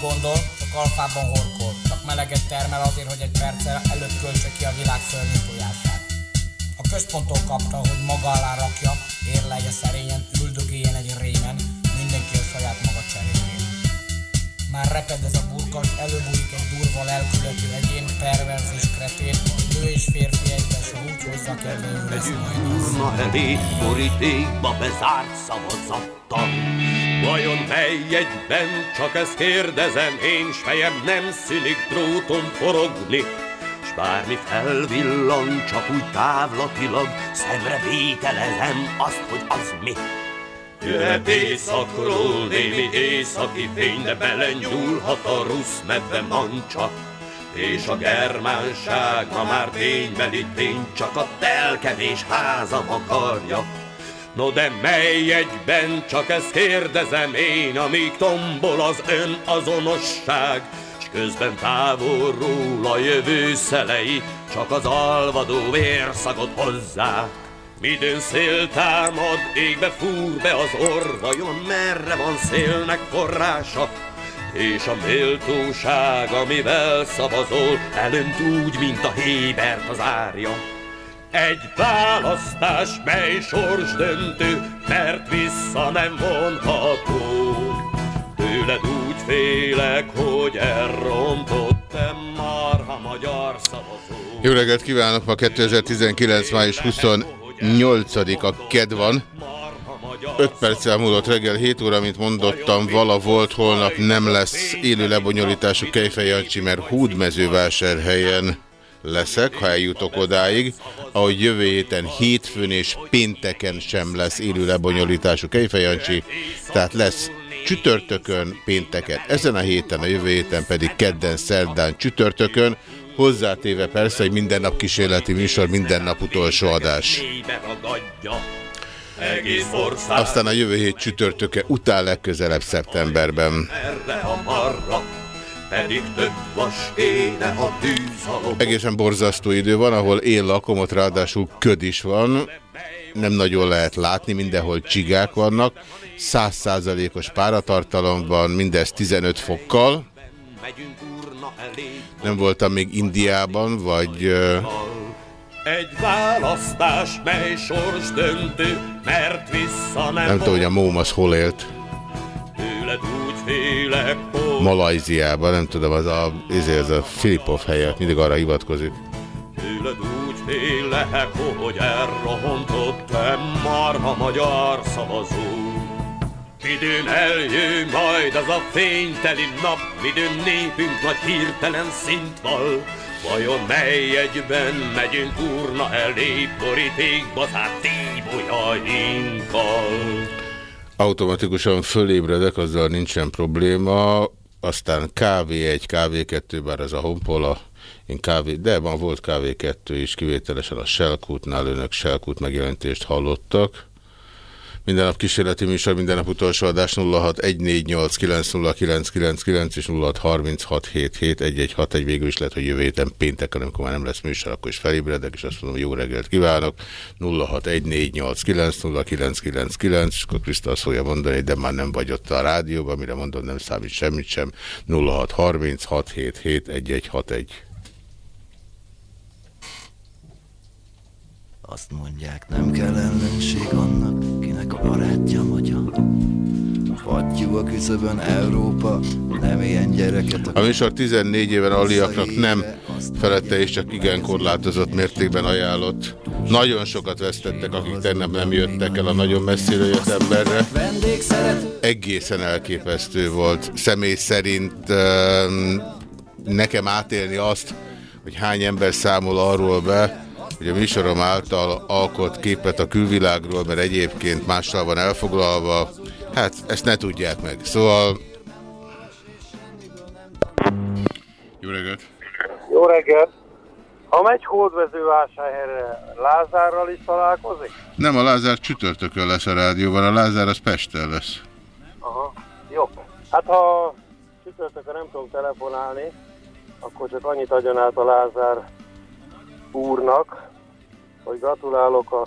Gondol, csak alfában horkol, csak meleget termel azért, hogy egy perccel előbb költse ki a világ szörnyű tojását. A központtól kapta, hogy maga alá rakja, érlelje szerényen, üldögéljen egy rémen, mindenki a saját maga cseréjén. Már reped ez a burkas, előbújik egy durva lelkületű egyén, perverz és kretén, nő és férfi egyben, úgy lesz majd az. Urna elé borítékba bezárt szavazattal. Vajon mely egyben, csak ezt kérdezem, én s fejem nem szűnik dróton forogni, s bármi felvillan, csak úgy távlatilag, szemre vételezem azt, hogy az mi. Jöhet éjszakról némi északi fény, de belenyúlhat a rusz medve mancsa. És a germánság ma már ténybeli tény, csak a telkevés házam akarja. No de mely egyben, csak ezt kérdezem én, amíg tombol az ön azonosság, s közben távolról a jövő szelei, csak az alvadó vérszagot hozzák. Midőn szél támad, égbe fúr be az orr, vajon merre van szélnek forrása? És a méltóság, amivel szavazol, elönt úgy, mint a hébert az árja. Egy választás, mely sors döntő, mert vissza nem vonható. Tőled úgy félek, hogy elrontottam már magyar szavazó. Jó reggelt kívánok! Ma 2019. május 28-a KED van. 5 perccel múlott reggel 7 óra, mint mondottam, vala volt, holnap nem lesz élő lebonyolítású Kejfej Jancsi, mert Húdmezővásárhelyen leszek, ha eljutok odáig, ahogy jövő héten hétfőn és pénteken sem lesz élő lebonyolítású Kejfej Jancsi, tehát lesz csütörtökön, pénteken, ezen a héten, a jövő héten pedig kedden, szerdán, csütörtökön, hozzátéve persze, hogy minden nap kísérleti műsor, minden nap utolsó adás. Egész ország Aztán a jövő hét csütörtöke után legközelebb szeptemberben. erre a marra, pedig több vas kéne a tűzhalom. Egészen borzasztó idő van, ahol én lakom, ott ráadásul köd is van, nem nagyon lehet látni, mindenhol csigák vannak, százszázalékos páratartalom van, mindez 15 fokkal. Nem voltam még Indiában, vagy ö, egy választás, mely sors döntő, mert vissza nem, nem tudom, hogy a móm az hol élt. Tőled úgy félek, hogy Malajziában, nem tudom, az a, ezért az a Filipov helyet, mindig arra hivatkozik. Tőled úgy félek, hogy elrohontottam már a magyar szavazó. Midőn eljön majd az a fényteli nap, midőn népünk nagy hirtelen szint val. Vajon mely egyben megyünk urna elé, borítékba zárt tíbolyainkkal? Automatikusan fölébredek, azzal nincsen probléma, aztán KV1, KV2, bár ez a honpola, én kávé, de van volt KV2 is, kivételesen a Selkútnál önök Selkút megjelentést hallottak. Minden nap kísérleti műsor, minden nap utolsó adás 0614890999 és 0636771161 végül is lehet, hogy jövő héten pénteken, amikor már nem lesz műsor, akkor is felébredek, és azt mondom, jó reggelt kívánok. 0614890999 és akkor Krista azt fogja mondani, de már nem vagy ott a rádióban, mire mondom, nem számít semmit sem. 0636771161. Azt mondják, nem kell ellenség annak, kinek a barátja magyar. Fattyú a küszöbön Európa, nem ilyen gyereket A műsor 14 éven aliaknak nem felette és csak igen korlátozott mértékben ajánlott. Nagyon sokat vesztettek, akik tegnap nem jöttek el a nagyon messziről jött emberre. Egészen elképesztő volt. Személy szerint nekem átélni azt, hogy hány ember számol arról be, hogy a műsorom által alkot képet a külvilágról, mert egyébként mással van elfoglalva, hát ezt ne tudják meg. Szóval... Jó reggelt! Jó reggelt! Ha megy hódvező vásárhelyre, Lázárral is találkozik? Nem, a Lázár csütörtökön lesz a rádióban, a Lázár az Pesten lesz. Aha, jó. Hát ha csütörtökön nem tudom telefonálni, akkor csak annyit adjon át a Lázár úrnak, hogy gratulálok a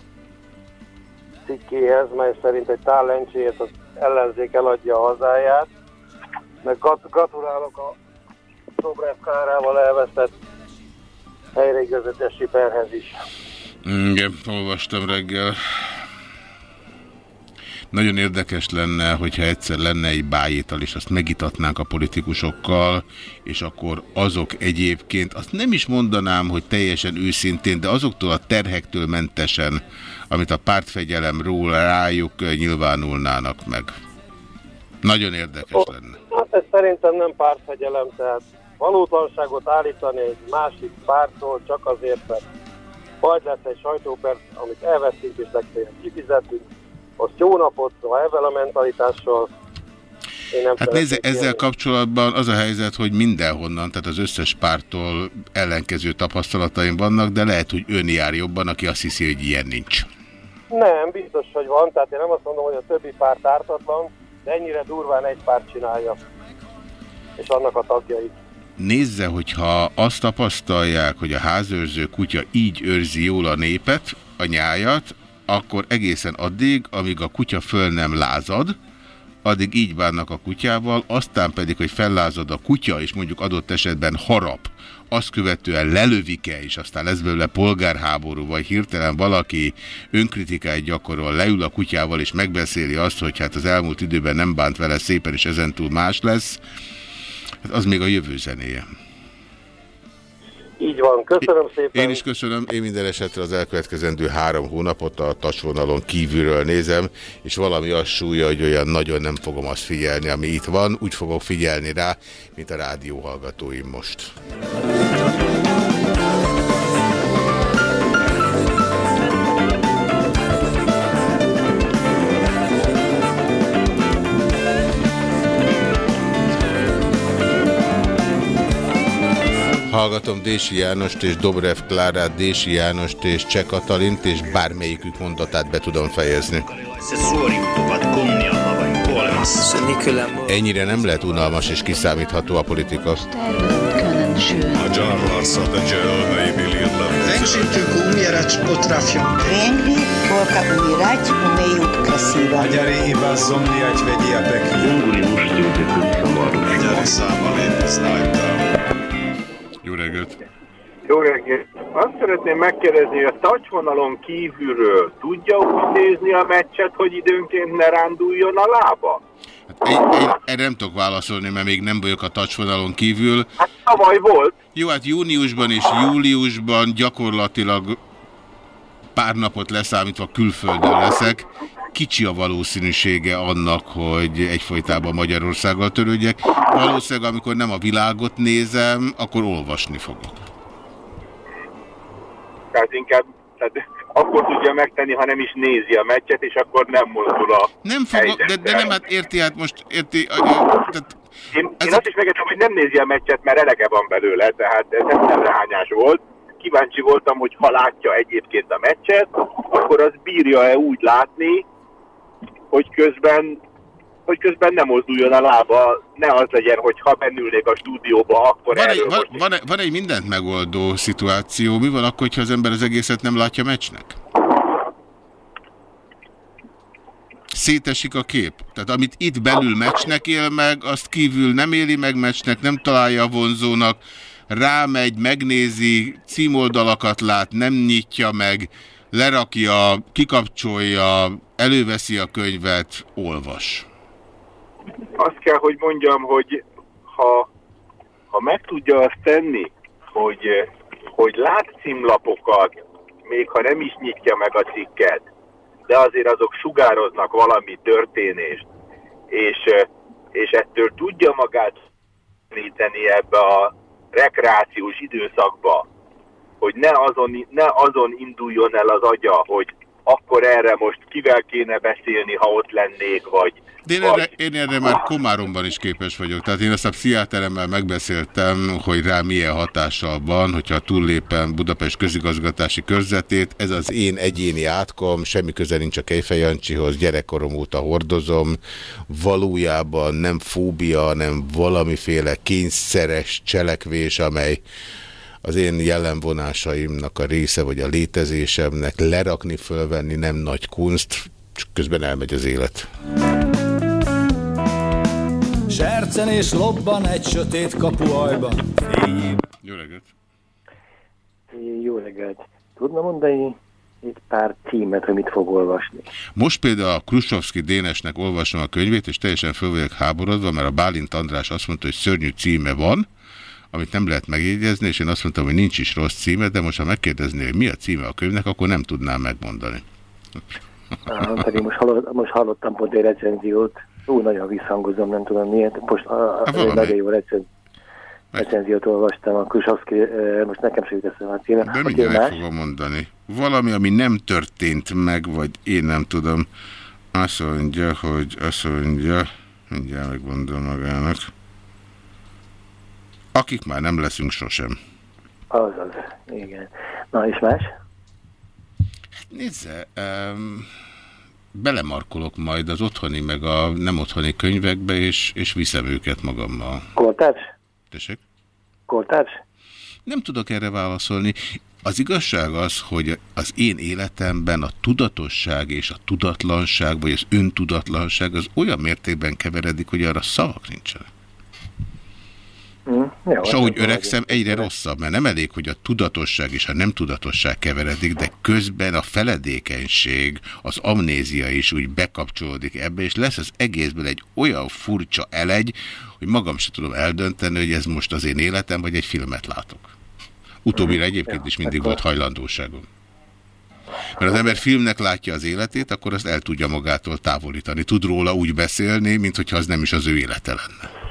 cikkéhez, mely szerint egy tállencséért az ellenzék eladja a hazáját, meg gratulálok a Dobrev Kárával elvesztett helyreigazítási perhez is. Igen, olvastam reggel. Nagyon érdekes lenne, hogyha egyszer lenne egy bájétal, és azt megitatnánk a politikusokkal, és akkor azok egyébként, azt nem is mondanám, hogy teljesen őszintén, de azoktól a terhektől mentesen, amit a pártfegyelem ról rájuk nyilvánulnának meg. Nagyon érdekes lenne. Hát ez szerintem nem pártfegyelem, tehát valótlanságot állítani egy másik pártól csak azért, mert majd lesz egy sajtóperc, amit elveszünk és legfeljebb kifizetünk, azt jó napot, ha ezzel a mentalitással hát nézze, ezzel kapcsolatban az a helyzet, hogy mindenhonnan, tehát az összes pártól ellenkező tapasztalataim vannak, de lehet, hogy ön jár jobban, aki azt hiszi, hogy ilyen nincs. Nem, biztos, hogy van, tehát én nem azt mondom, hogy a többi párt ártatlan, de ennyire durván egy párt csinálja, és annak a tagjai. Nézze, hogyha azt tapasztalják, hogy a házőrző kutya így őrzi jól a népet, a nyájat, akkor egészen addig, amíg a kutya föl nem lázad, addig így bánnak a kutyával, aztán pedig, hogy fellázad a kutya, és mondjuk adott esetben harap, azt követően lelövike, és aztán lesz belőle polgárháború, vagy hirtelen valaki önkritikát gyakorol, leül a kutyával, és megbeszéli azt, hogy hát az elmúlt időben nem bánt vele szépen, és ezentúl más lesz, Hát az még a jövő zenéje. Így van, köszönöm szépen. Én is köszönöm, én minden esetre az elkövetkezendő három hónapot a tasvonalon kívülről nézem, és valami azt súlya, hogy olyan nagyon nem fogom azt figyelni, ami itt van, úgy fogok figyelni rá, mint a rádió hallgatóim most. Hallgatom Dési Jánost és Dobrev Klárát, Dési Jánost és Cseh Katalint, és bármelyikük mondatát be tudom fejezni. Ennyire nem lehet unalmas és kiszámítható a politika. Ręczyciuk umierać potrafią. Piękni, Polka umierać umieją krasiwa. Magyari chyba zomniać vedia pekni. Junguri musztyuty, szamaru. Magyari száma lépni, Reggelt! Jó reggelt! Azt szeretném megkérdezni, hogy a tacsvonalon kívülről tudja úgy nézni a meccset, hogy időnként ne ránduljon a lába? Hát egy, egy, erre nem tudok válaszolni, mert még nem vagyok a tacsvonalon kívül. Hát tavaly volt. Jó, hát júniusban és júliusban gyakorlatilag pár napot leszámítva külföldön leszek. Kicsi a valószínűsége annak, hogy egyfolytában Magyarországgal törődjek. Valószínűleg, amikor nem a világot nézem, akkor olvasni fogok. Tehát inkább tehát akkor tudja megtenni, ha nem is nézi a meccset, és akkor nem mozdul a Nem fogok, de, de nem, hát érti, hát most érti... Tehát én, én azt is megértem, hogy nem nézi a meccset, mert elege van belőle, tehát ez nem rehányás volt kíváncsi voltam, hogy ha látja egyébként a meccset, akkor az bírja-e úgy látni, hogy közben, hogy közben nem mozduljon a lába, ne az legyen, hogy ha bennülnék a stúdióba, akkor van egy, van, van, van egy mindent megoldó szituáció. Mi van akkor, ha az ember az egészet nem látja meccsnek? szétesik a kép. Tehát amit itt belül meccsnek él meg, azt kívül nem éli meg meccsnek, nem találja vonzónak rámegy, megnézi, címoldalakat lát, nem nyitja meg, lerakja, kikapcsolja, előveszi a könyvet, olvas. Azt kell, hogy mondjam, hogy ha, ha meg tudja azt tenni, hogy, hogy lát címlapokat, még ha nem is nyitja meg a cikket, de azért azok sugároznak valami történést, és, és ettől tudja magát ebbe a rekreációs időszakba, hogy ne azon, ne azon induljon el az agya, hogy akkor erre most kivel kéne beszélni, ha ott lennék, vagy... De én, erre, én erre már Komáromban is képes vagyok. Tehát én ezt a pszichiáteremmel megbeszéltem, hogy rá milyen hatással van, hogyha túllépem Budapest közigazgatási körzetét. Ez az én egyéni átkom, semmi köze nincs a Kejfej Jancsihoz, gyerekkorom óta hordozom. Valójában nem fóbia, hanem valamiféle kényszeres cselekvés, amely az én jellemvonásaimnak a része, vagy a létezésemnek lerakni, fölvenni nem nagy kunst, csak közben elmegy az élet. Sercen és lobban egy sötét kapuajban. Jó reggelt! Jó reggelt! Tudna mondani egy pár címet, hogy mit fog olvasni? Most például a Krusovszki Dénesnek olvasom a könyvét, és teljesen föl vagyok háborodva, mert a Bálint András azt mondta, hogy szörnyű címe van, amit nem lehet megjegyezni, és én azt mondtam, hogy nincs is rossz címe, de most ha megkérdezné, hogy mi a címe a könyvnek, akkor nem tudnám megmondani. Ah, pedig most, hallott, most hallottam pont egy recenziót, Ú, nagyon visszhangozom, nem tudom miért. Most a, a, a nagyon jó recenziót recenziót olvastam, a Krusovszki, most nekem sem jut a címe. De mindjárt meg fogom mondani. Valami, ami nem történt meg, vagy én nem tudom. Azt mondja, hogy azt mondja, mindjárt megmondom magának. Akik már nem leszünk sosem. Azaz, igen. Na és más? Nézze, um, belemarkolok majd az otthoni meg a nem otthoni könyvekbe, és, és viszem őket magammal. Kortárs? Tessék? Kortárs? Nem tudok erre válaszolni. Az igazság az, hogy az én életemben a tudatosság és a tudatlanság, vagy az öntudatlanság az olyan mértékben keveredik, hogy arra szavak nincsenek. Mm, jó, és ahogy öregszem, egyre rosszabb, mert nem elég, hogy a tudatosság és a nem tudatosság keveredik, de közben a feledékenység, az amnézia is úgy bekapcsolódik ebbe, és lesz az egészből egy olyan furcsa elegy, hogy magam se tudom eldönteni, hogy ez most az én életem, vagy egy filmet látok. Utóbbira egyébként is mindig volt hajlandóságom. Mert az ember filmnek látja az életét, akkor azt el tudja magától távolítani. Tud róla úgy beszélni, mintha az nem is az ő élete lenne.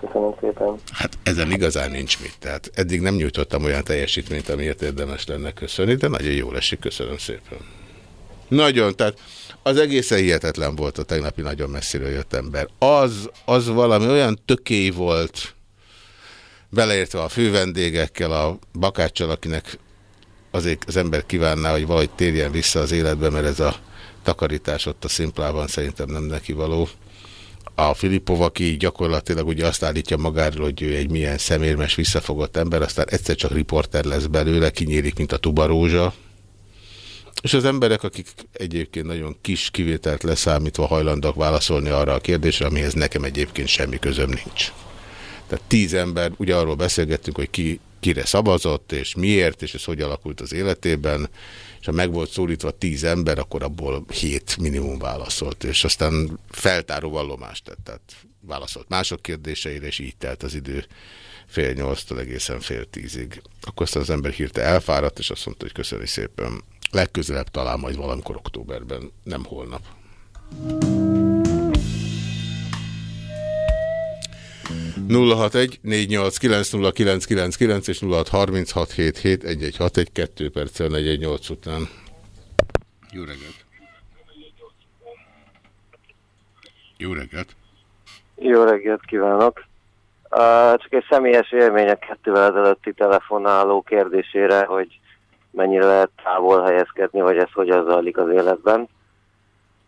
Köszönöm szépen. Hát ezen igazán nincs mit. Tehát eddig nem nyújtottam olyan teljesítményt, amiért érdemes lenne köszönni, de nagyon jól esik. Köszönöm szépen. Nagyon, tehát az egészen hihetetlen volt a tegnapi nagyon messziről jött ember. Az, az valami olyan tökély volt, beleértve a fővendégekkel, a bakáccsal, akinek azért az ember kívánná, hogy valahogy térjen vissza az életbe, mert ez a takarítás ott a szimplában szerintem nem neki való a Filipov, aki gyakorlatilag ugye azt állítja magáról, hogy ő egy milyen szemérmes, visszafogott ember, aztán egyszer csak riporter lesz belőle, kinyílik, mint a tubarózsa. És az emberek, akik egyébként nagyon kis kivételt leszámítva hajlandók válaszolni arra a kérdésre, amihez nekem egyébként semmi közöm nincs. Tehát tíz ember, ugye arról beszélgettünk, hogy ki, kire szavazott, és miért, és ez hogy alakult az életében, és ha meg volt szólítva tíz ember, akkor abból hét minimum válaszolt, és aztán feltáró vallomást tett, tehát válaszolt mások kérdéseire, és így telt az idő fél nyolctól egészen fél tízig. Akkor aztán az ember hírte elfáradt, és azt mondta, hogy köszöni szépen. Legközelebb talán majd valamikor októberben, nem holnap. 061 489 és 0636771161 2 perccel 418 után. Jó reggelt! Jó reggelt! Jó reggelt kívánok! Uh, csak egy személyes élmény a kettővel ezelőtti telefonáló kérdésére, hogy mennyire lehet távol helyezkedni, vagy ez hogyan zajlik az életben.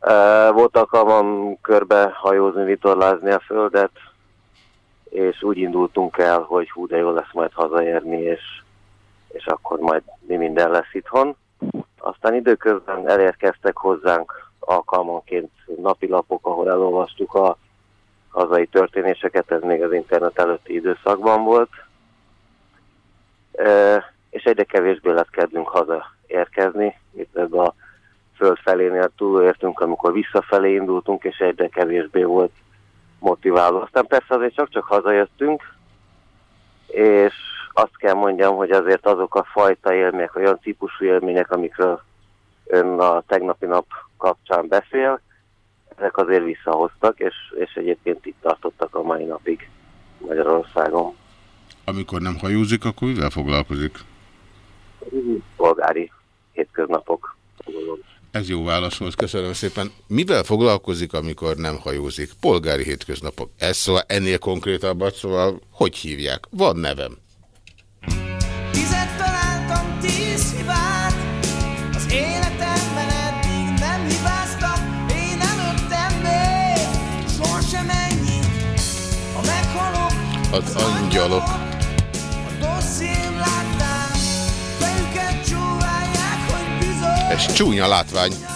Uh, volt alkalmam körbe hajózni, vitorlázni a földet, és úgy indultunk el, hogy hú, de jó lesz majd hazaérni, és, és akkor majd mi minden lesz itthon. Aztán időközben elérkeztek hozzánk alkalmanként napilapok, ahol elolvastuk a hazai történéseket, ez még az internet előtti időszakban volt. E, és egyre kevésbé lett kedvünk hazaérkezni, itt ebbe a föld felénél túlértünk, amikor visszafelé indultunk, és egyre kevésbé volt motiváló. Aztán persze azért csak-csak hazajöttünk, és azt kell mondjam, hogy azért azok a fajta élmények, olyan típusú élmények, amikről ön a tegnapi nap kapcsán beszél, ezek azért visszahoztak, és, és egyébként itt tartottak a mai napig Magyarországon. Amikor nem hajózik, akkor mivel foglalkozik? Polgári hétköznapok. Ez jó válasz volt, köszönöm szépen. Mivel foglalkozik, amikor nem hajózik? Polgári hétköznapok. Ez szóval ennél konkrétabbat, szóval hogy hívják? Van nevem. Tizet találtam, tíz hibát Az életemben eddig nem hibáztam Én előttem még Sohasem ennyi Ha meghalok Az angyalok. A csúnya látvány.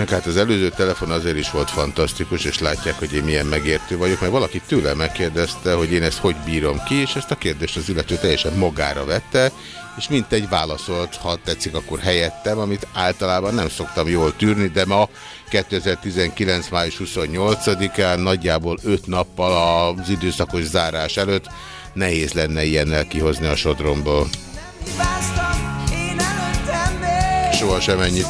Meg hát az előző telefon azért is volt fantasztikus, és látják, hogy én milyen megértő vagyok, mert valaki tőle megkérdezte, hogy én ezt hogy bírom ki, és ezt a kérdést az illető teljesen magára vette, és mint egy válaszolt, ha tetszik, akkor helyettem, amit általában nem szoktam jól tűrni, de ma 2019. május 28-án nagyjából 5 nappal az időszakos zárás előtt nehéz lenne ilyennel kihozni a sodromból. ennyit. Sohasem ennyit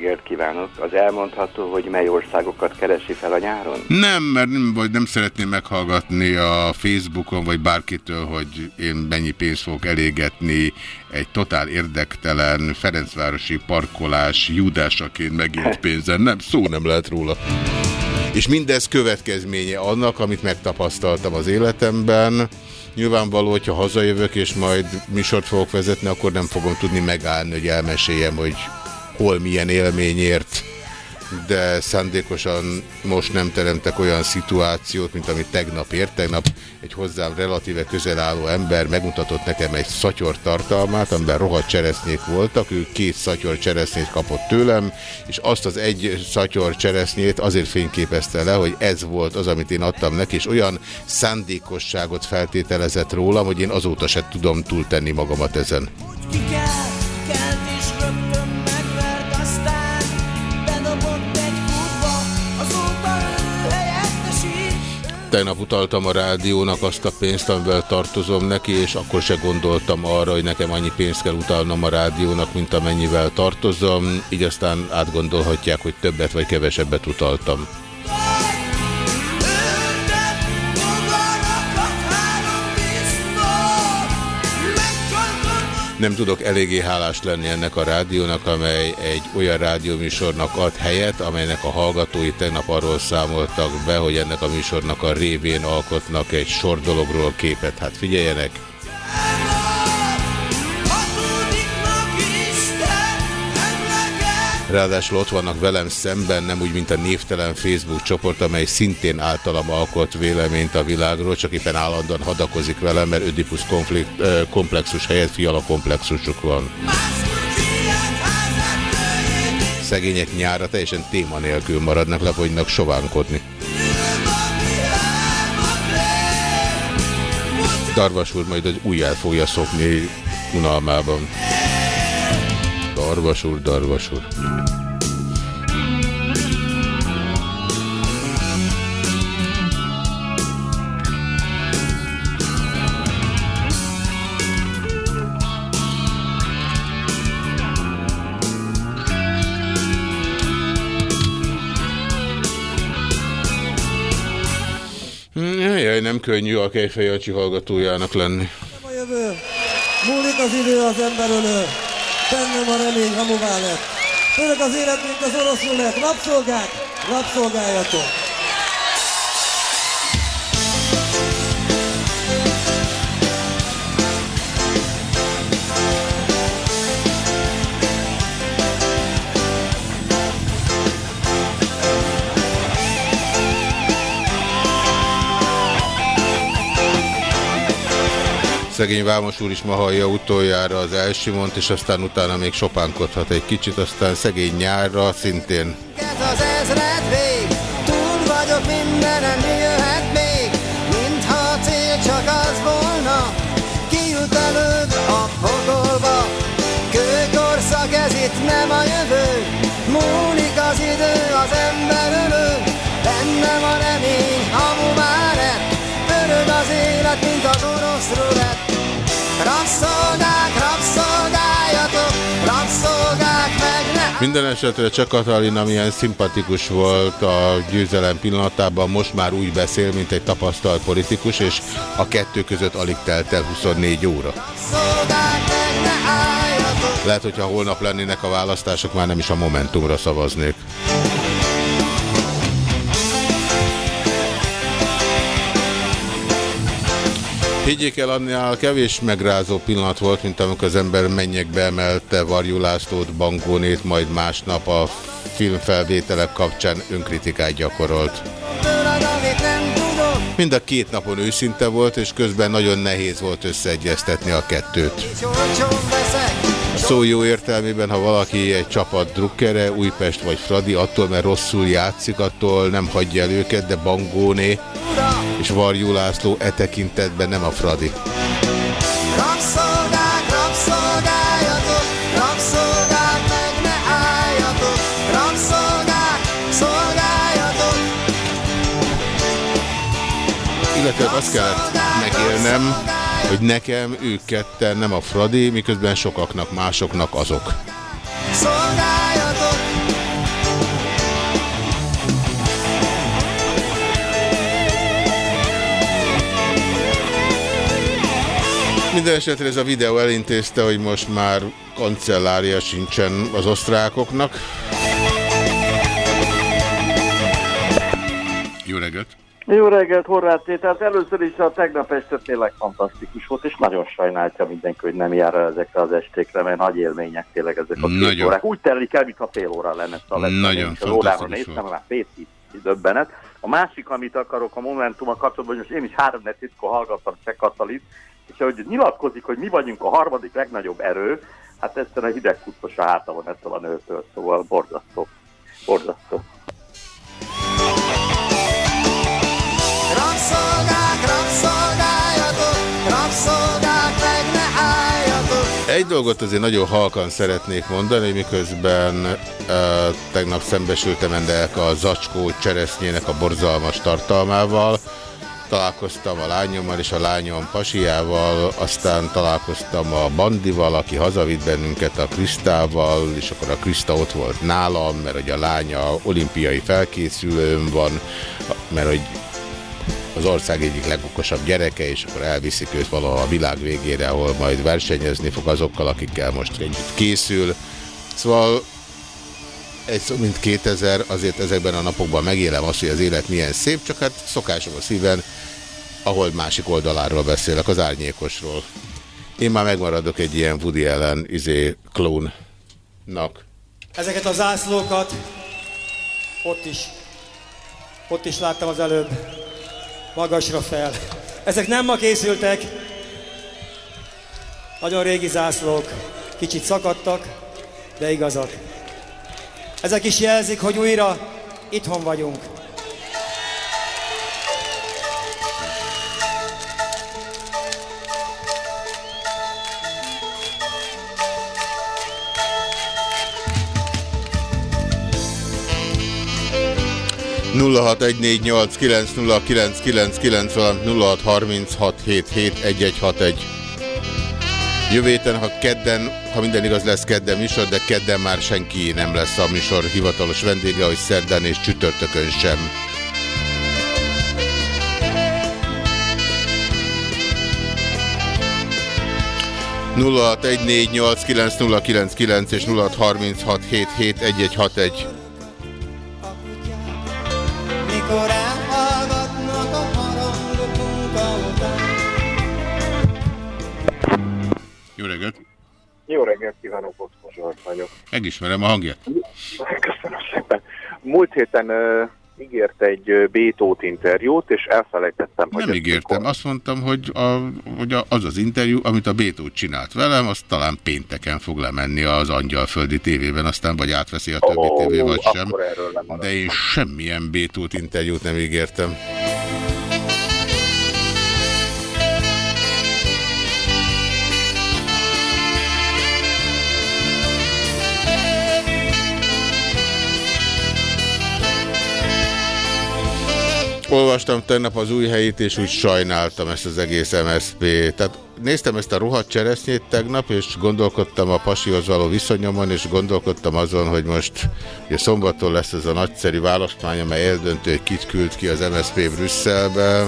reggelt! Kívánok! Az elmondható, hogy mely országokat keresi fel a nyáron? Nem, mert nem, vagy nem szeretném meghallgatni a Facebookon, vagy bárkitől, hogy én mennyi pénzt fogok elégetni egy totál érdektelen Ferencvárosi parkolás judásaként megért pénzen. Nem, szó nem lehet róla. És mindez következménye annak, amit megtapasztaltam az életemben. Nyilvánvaló, hogyha hazajövök, és majd műsort fogok vezetni, akkor nem fogom tudni megállni, hogy elmeséljem, hogy hol milyen élményért de szándékosan most nem teremtek olyan szituációt, mint amit tegnap ért. Tegnap egy hozzám relatíve közel álló ember megmutatott nekem egy szatyor tartalmát, amiben rohadt cseresznyék voltak, ő két szatyor cseresznyét kapott tőlem, és azt az egy szatyor cseresznyét azért fényképezte le, hogy ez volt az, amit én adtam neki, és olyan szándékosságot feltételezett rólam, hogy én azóta se tudom túltenni magamat ezen. Ki kell, kelt és rögtön Tegnap utaltam a rádiónak azt a pénzt, amivel tartozom neki, és akkor se gondoltam arra, hogy nekem annyi pénzt kell utalnom a rádiónak, mint amennyivel tartozom. Így aztán átgondolhatják, hogy többet vagy kevesebbet utaltam. Nem tudok eléggé hálás lenni ennek a rádiónak, amely egy olyan rádióműsornak ad helyet, amelynek a hallgatói tegnap arról számoltak be, hogy ennek a műsornak a révén alkotnak egy sor dologról képet. Hát figyeljenek! Ráadásul ott vannak velem szemben, nem úgy, mint a névtelen Facebook csoport, amely szintén általam alkot véleményt a világról, csak éppen állandóan hadakozik velem, mert Ödipus konflikt, ö, komplexus helyett fiala komplexusuk van. Szegények nyára teljesen téma nélkül maradnak, lefogynak sovánkodni. Darvas úr majd egy újjel fogja szokni unalmában. Darvas úr, Darvas úr. Hm, Jaj, nem könnyű a Kejfejancsi hallgatójának lenni. a jövő. Múlik az idő az ember ölő. Bennem a remény hamuvá lett. Főleg az élet, mint az orosz rulett. Rabszolgák, rabszolgáljatok. Szegény Vámos úr is ma hallja utoljára az Elsimont, és aztán utána még sopánkodhat egy kicsit, aztán szegény nyárra szintén. az ezred vég Túl vagyok mindenen, mi jöhet még Mintha a cél csak az volna Kijut előbb a pokolba Kőkorszak ez itt nem a jövő Múlik az idő, az ember ölő Bennem a remény, Örög az élet, mint az orosz rulett Rabszolgák, rabszolgáljatok Rabszolgák meg ne Minden esetre csak Katalin, amilyen szimpatikus volt a győzelem pillanatában, most már úgy beszél, mint egy tapasztalt politikus, és a kettő között alig telt el 24 óra. Lehet, hogyha holnap lennének a választások, már nem is a Momentumra szavaznék. Higgyék el, annál kevés megrázó pillanat volt, mint amikor az ember mennyekbe emelte Varjú Lászlót, Bankónét, majd másnap a filmfelvételek kapcsán önkritikát gyakorolt. Mind a két napon őszinte volt, és közben nagyon nehéz volt összeegyeztetni a kettőt. Veszek Szó jó értelmében, ha valaki egy csapat drukkere, Újpest vagy Fradi, attól, mert rosszul játszik, attól nem hagyja el őket, de Bangóné és Varjú László e tekintetben nem a Fradi. Rabszolgák, rabszolgáljatok Rabszolgák meg ne álljatok Rabszolgák, szolgáljatok Illetve azt kellett megélnem, hogy nekem ők ketten nem a Fradi, miközben sokaknak, másoknak azok. Szolgáljatok Minden esetre ez a videó elintézte, hogy most már kancellária sincsen az osztrákoknak. Jó reggelt! Jó reggelt, Horváth Péter. Hát először is a tegnap este tényleg fantasztikus volt, és nagyon sajnálta mindenki, hogy nem jár el ezekre az estékre, mert nagy élmények tényleg ezek a Nagyon. órák. Úgy telik el, mintha fél óra lenne. Szóval Nagyon az órára néztem, már fél döbbenet. A másik, amit akarok a Momentum kapcsolatban, hogy most én is három titkó hallgattam Cseh Katalin, és hogy nyilatkozik, hogy mi vagyunk a harmadik legnagyobb erő, hát egyszerűen hideg kuccos a hátamon ettől a nőtől, szóval borzasztó. Borzasztó. Rabszolgák, rabszolgáljatok Rabszolgák meg ne álljatok Egy dolgot azért nagyon halkan szeretnék mondani, miközben uh, tegnap szembesültem ennek a zacskó cseresznyének a borzalmas tartalmával. Találkoztam a lányommal és a lányom pasiával, aztán találkoztam a Bandival, aki hazavitt bennünket a Krisztával, és akkor a Kriszta ott volt nálam, mert hogy a lánya olimpiai felkészülőn van, mert hogy az ország egyik legokosabb gyereke, és akkor elviszik őt valahol a világ végére, ahol majd versenyezni fog azokkal, akikkel most együtt készül. Szóval egy szó, mint 2000, azért ezekben a napokban megélem azt, hogy az élet milyen szép, csak hát szokásom a szíven, ahol másik oldaláról beszélek, az árnyékosról. Én már megmaradok egy ilyen Woody Allen izé klónnak. Ezeket a zászlókat ott is, ott is láttam az előbb, magasra fel. Ezek nem ma készültek, nagyon régi zászlók, kicsit szakadtak, de igazak. Ezek is jelzik, hogy újra itthon vagyunk. 0614890999, valamint 0636771161. Jövő héten, ha kedden, ha minden igaz lesz kedden műsor, de kedden már senki nem lesz a műsor hivatalos vendége, hogy szerdán és csütörtökön sem. nulla és nulla egy. Mikor elhallgatnak a harangok munka után Jó reggelt! Jó reggelt kívánok, Boszkos vagyok. Megismerem a hangját. Köszönöm szépen. Múlt héten ígért egy Bétót interjút, és elfelejtettem, hogy Nem ígértem, azt mondtam, hogy, a, hogy az az interjú, amit a Bétó csinált velem, az talán pénteken fog lemenni az Angyalföldi tévében, aztán vagy átveszi a többi Ó, tévé, vagy sem. De én semmilyen Bétót interjút nem ígértem. Olvastam tegnap az új helyét, és úgy sajnáltam ezt az egész MSZP. Tehát néztem ezt a rohadt cseresznyét tegnap, és gondolkodtam a pasihoz való viszonyomon, és gondolkodtam azon, hogy most ugye szombaton lesz ez a nagyszerű választmány, amely eldöntő, hogy kit küld ki az MSZP Brüsszelbe.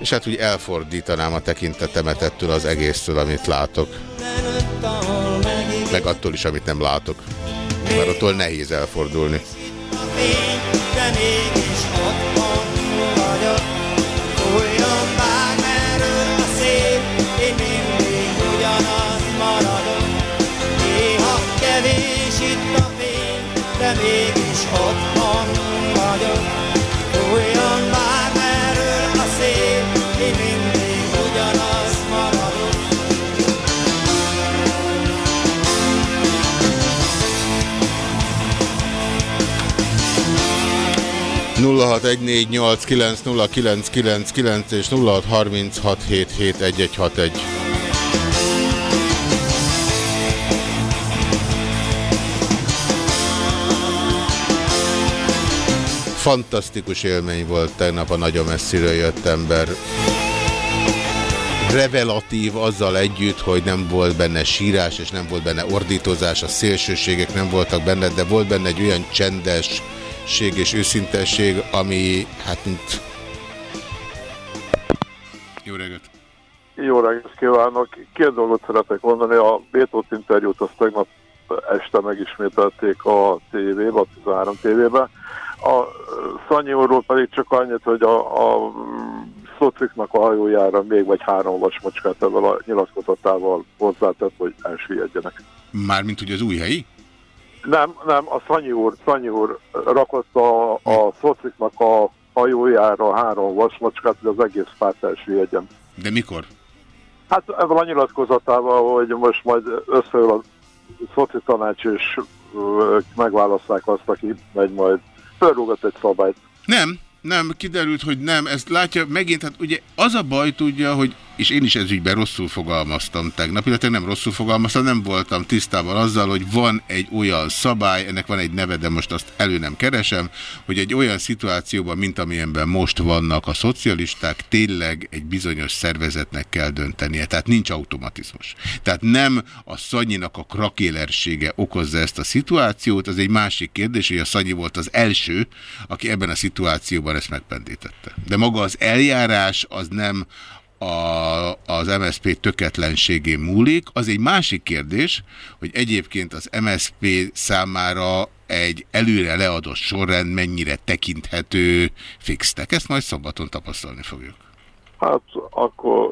És hát úgy elfordítanám a tekintetemet ettől az egésztől, amit látok. Meg attól is, amit nem látok. Mert attól nehéz elfordulni. De mégis otthon vagyok. Fújjon bármerről a szép, én mindig ugyanaz maradok. Néha kevés itt a fény, de mégis otthon vagyok. 0614890999 és 0636771161. Fantasztikus élmény volt tegnap a nagyon messziről jött ember. Revelatív azzal együtt, hogy nem volt benne sírás, és nem volt benne ordítozás, a szélsőségek nem voltak benne, de volt benne egy olyan csendesség és őszintesség, ami hát mint... Jó reggelt! Jó reggelt kívánok! Két dolgot szeretek mondani. A Bétót interjút azt tegnap este megismételték a tévébe, a 13 tévébe. A Szanyi úrról pedig csak annyit, hogy a, a szociknak a hajójára még vagy három vasmacskát ezzel a nyilatkozatával hozzátett, hogy elsüllyedjenek. Mármint ugye az új helyi? Nem, nem, a Szanyi úr, Szanyi úr rakott a, a szociknak a hajójára három vasmacskát, hogy az egész párt elsüllyedjen. De mikor? Hát ezzel a nyilatkozatával, hogy most majd összeül a szoci tanács, és megválaszták azt, aki megy majd. Fölrúgat egy szabályt. Nem, nem, kiderült, hogy nem. Ezt látja megint, hát ugye az a baj tudja, hogy, és én is ezügyben rosszul fogalmaztam tegnap, illetve nem rosszul fogalmaztam, nem voltam tisztában azzal, hogy van egy olyan szabály, ennek van egy neve, de most azt elő nem keresem, hogy egy olyan szituációban, mint amilyenben most vannak a szocialisták, tényleg egy bizonyos szervezetnek kell döntenie. Tehát nincs automatizmus. Tehát nem a Szanyinak a krakélersége okozza ezt a szituációt, az egy másik kérdés, hogy a Szanyi volt az első, aki ebben a szituációban ezt megpendítette. De maga az eljárás az nem a, az MSZP töketlenségén múlik. Az egy másik kérdés, hogy egyébként az MSZP számára egy előre leadott sorrend mennyire tekinthető fixnek. Ezt majd szombaton tapasztalni fogjuk. Hát akkor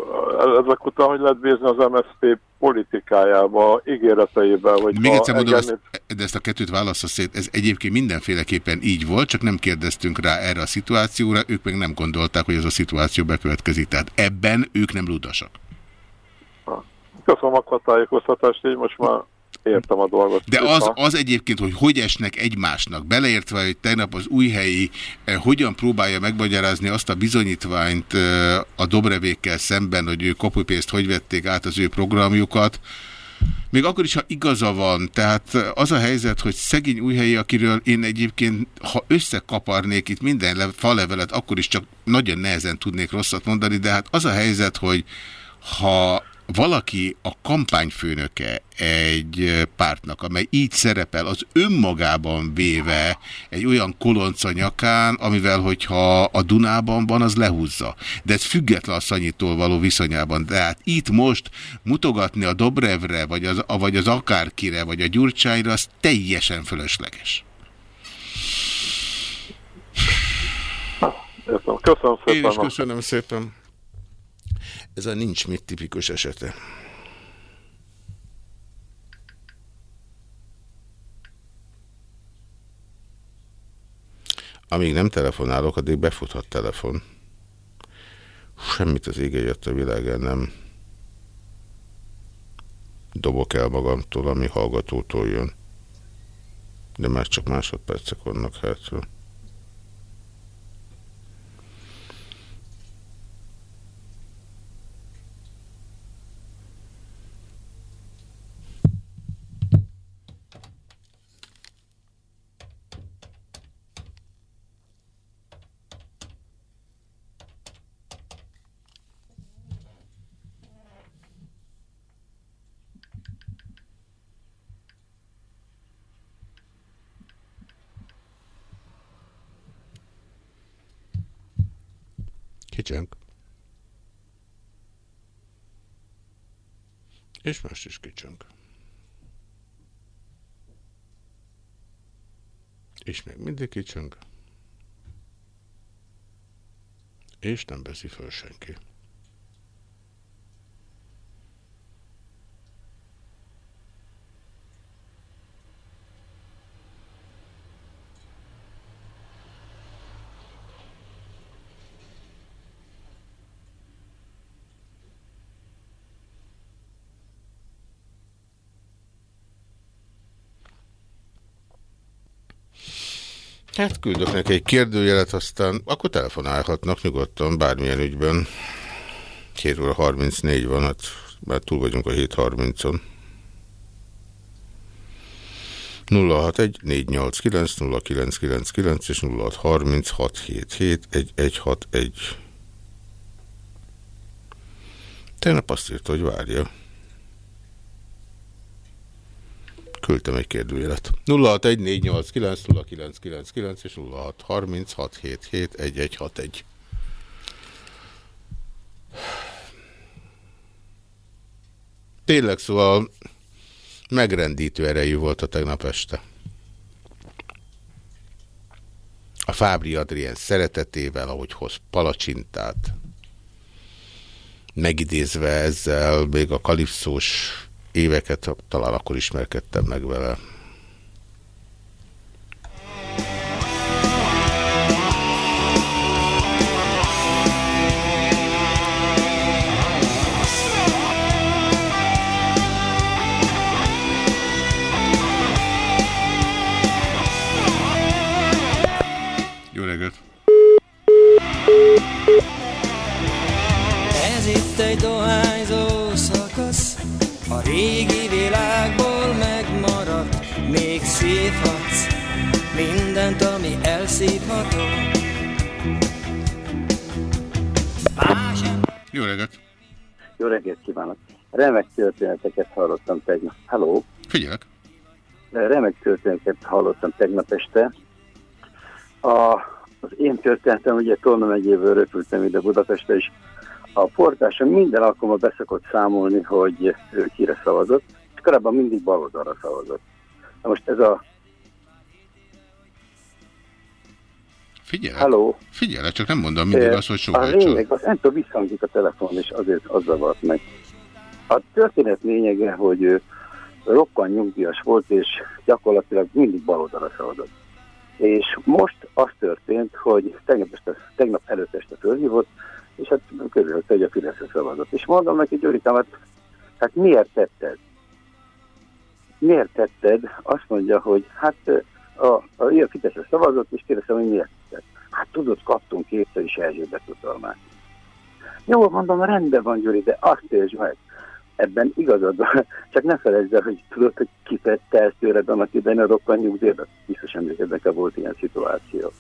ezek után, hogy lehet bízni az MSZP politikájába, ígéreteibe, hogy Még egyszer mondom, engedni- ezt, de ezt a kettőt válassza szét, ez egyébként mindenféleképpen így volt, csak nem kérdeztünk rá erre a szituációra, ők meg nem gondolták, hogy ez a szituáció bekövetkezik. Tehát ebben ők nem ludasak. Köszönöm a tájékoztatást, így most már értem a dolgot. De az, az egyébként, hogy hogy esnek egymásnak, beleértve, hogy tegnap az újhelyi eh, hogyan próbálja megmagyarázni azt a bizonyítványt eh, a Dobrevékkel szemben, hogy ő kopipészt hogy vették át az ő programjukat, még akkor is, ha igaza van, tehát az a helyzet, hogy szegény újhelyi, akiről én egyébként, ha összekaparnék itt minden le, falevelet, akkor is csak nagyon nehezen tudnék rosszat mondani, de hát az a helyzet, hogy ha valaki a kampányfőnöke egy pártnak, amely így szerepel, az önmagában véve egy olyan kolonca nyakán, amivel, hogyha a Dunában van, az lehúzza. De ez független a Szanyitól való viszonyában. De hát itt most mutogatni a Dobrevre, vagy az, vagy az akárkire, vagy a Gyurcsányra, az teljesen fölösleges. Értem. Köszönöm szépen. Én is köszönöm szépen. Ez a nincs mit tipikus esete. amíg nem telefonálok, addig befuthat telefon. Semmit az ég a világán nem dobok el magamtól, ami hallgatótól jön. De már csak másodpercek vannak hátra. Kicsönk. És most is kicsönk. És még mindig. És nem veszi föl senki. Hát küldök neki egy kérdőjelet, aztán akkor telefonálhatnak nyugodtan bármilyen ügyben. 2 óra 34 van, hát már túl vagyunk a 7.30-on. 061 489 0999 és 0636771161. Tegnap azt írta, hogy várja. Küldtem egy kérdőjelet. 0614890999 és 0636771161. Tényleg szóval megrendítő erejű volt a tegnap este. A Fábri Adrien szeretetével, ahogy hoz palacsintát, megidézve ezzel még a kalipszós éveket, talán akkor ismerkedtem meg vele. Jó reggelt! Jó reggelt kívánok! Remek történeteket hallottam tegnap. Hello! Figyelek! Remek történeteket hallottam tegnap este. A, az én történetem, ugye Tolna megyéből röpültem ide Budapestre, és a portásom minden alkalommal beszokott számolni, hogy ő kire szavazott, és korábban mindig baloldalra szavazott. Na most ez a... Figyelek. Hello. Figyelek, csak nem mondom mindig azt, hogy soha A lényeg, az nem tudom, visszhangzik a telefon, és azért az zavart meg. A történet lényege, hogy ő roppant nyugdíjas volt, és gyakorlatilag mindig baloldalra szavazott. És most az történt, hogy tegnap, este, tegnap előtt este fölhívott, és hát közölte, hogy a Fideszre szavazott. És mondom neki, Gyurikám, hát, hát miért tetted? Miért tetted? Azt mondja, hogy hát a, a, a Fideszre szavazott, és kérdeztem, hogy miért tetted? Hát tudod, kaptunk kétszer is Erzsébet utalmát. Jó, mondom, rendben van, Gyuri, de azt értsd meg, ebben igazad van. Csak ne felejtsd el, hogy tudod, hogy kifette ezt tőled annak idején a rokkan nyugdíjat, biztos emlékeznek, hogy volt ilyen szituáció.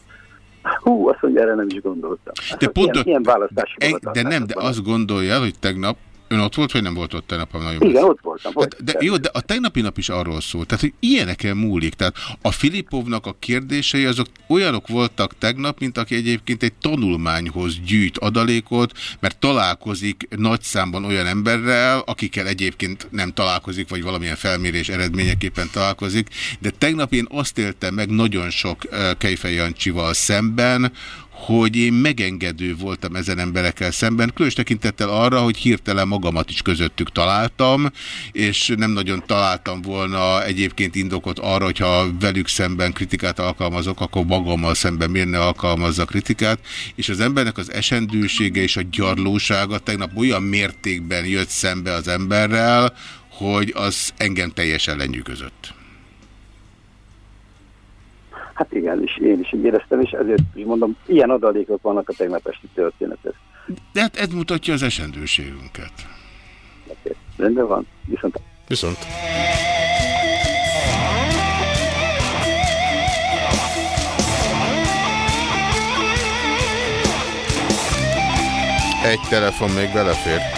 Hú, azt mondja, erre nem is gondoltam. De pont ilyen, ilyen választás de, de nem, de azt gondolja, hogy tegnap Ön ott volt, vagy nem volt ott tegnap? Nagyon Igen, ott voltam. Hogy de, de, jó, de a tegnapi nap is arról szólt, tehát hogy ilyeneken múlik. Tehát a Filipovnak a kérdései azok olyanok voltak tegnap, mint aki egyébként egy tanulmányhoz gyűjt adalékot, mert találkozik nagy számban olyan emberrel, akikkel egyébként nem találkozik, vagy valamilyen felmérés eredményeképpen találkozik. De tegnap én azt éltem meg nagyon sok uh, Kejfej Jancsival szemben, hogy én megengedő voltam ezen emberekkel szemben, különös tekintettel arra, hogy hirtelen magamat is közöttük találtam, és nem nagyon találtam volna egyébként indokot arra, hogyha velük szemben kritikát alkalmazok, akkor magammal szemben miért ne alkalmazza kritikát, és az embernek az esendősége és a gyarlósága tegnap olyan mértékben jött szembe az emberrel, hogy az engem teljesen lenyűgözött. Hát igen, és én is így éreztem, és ezért is mondom, ilyen adalékok vannak a tegnap esti történetet. De hát ez mutatja az esendőségünket. Okay. Rendben van, viszont... Viszont. Egy telefon még belefér.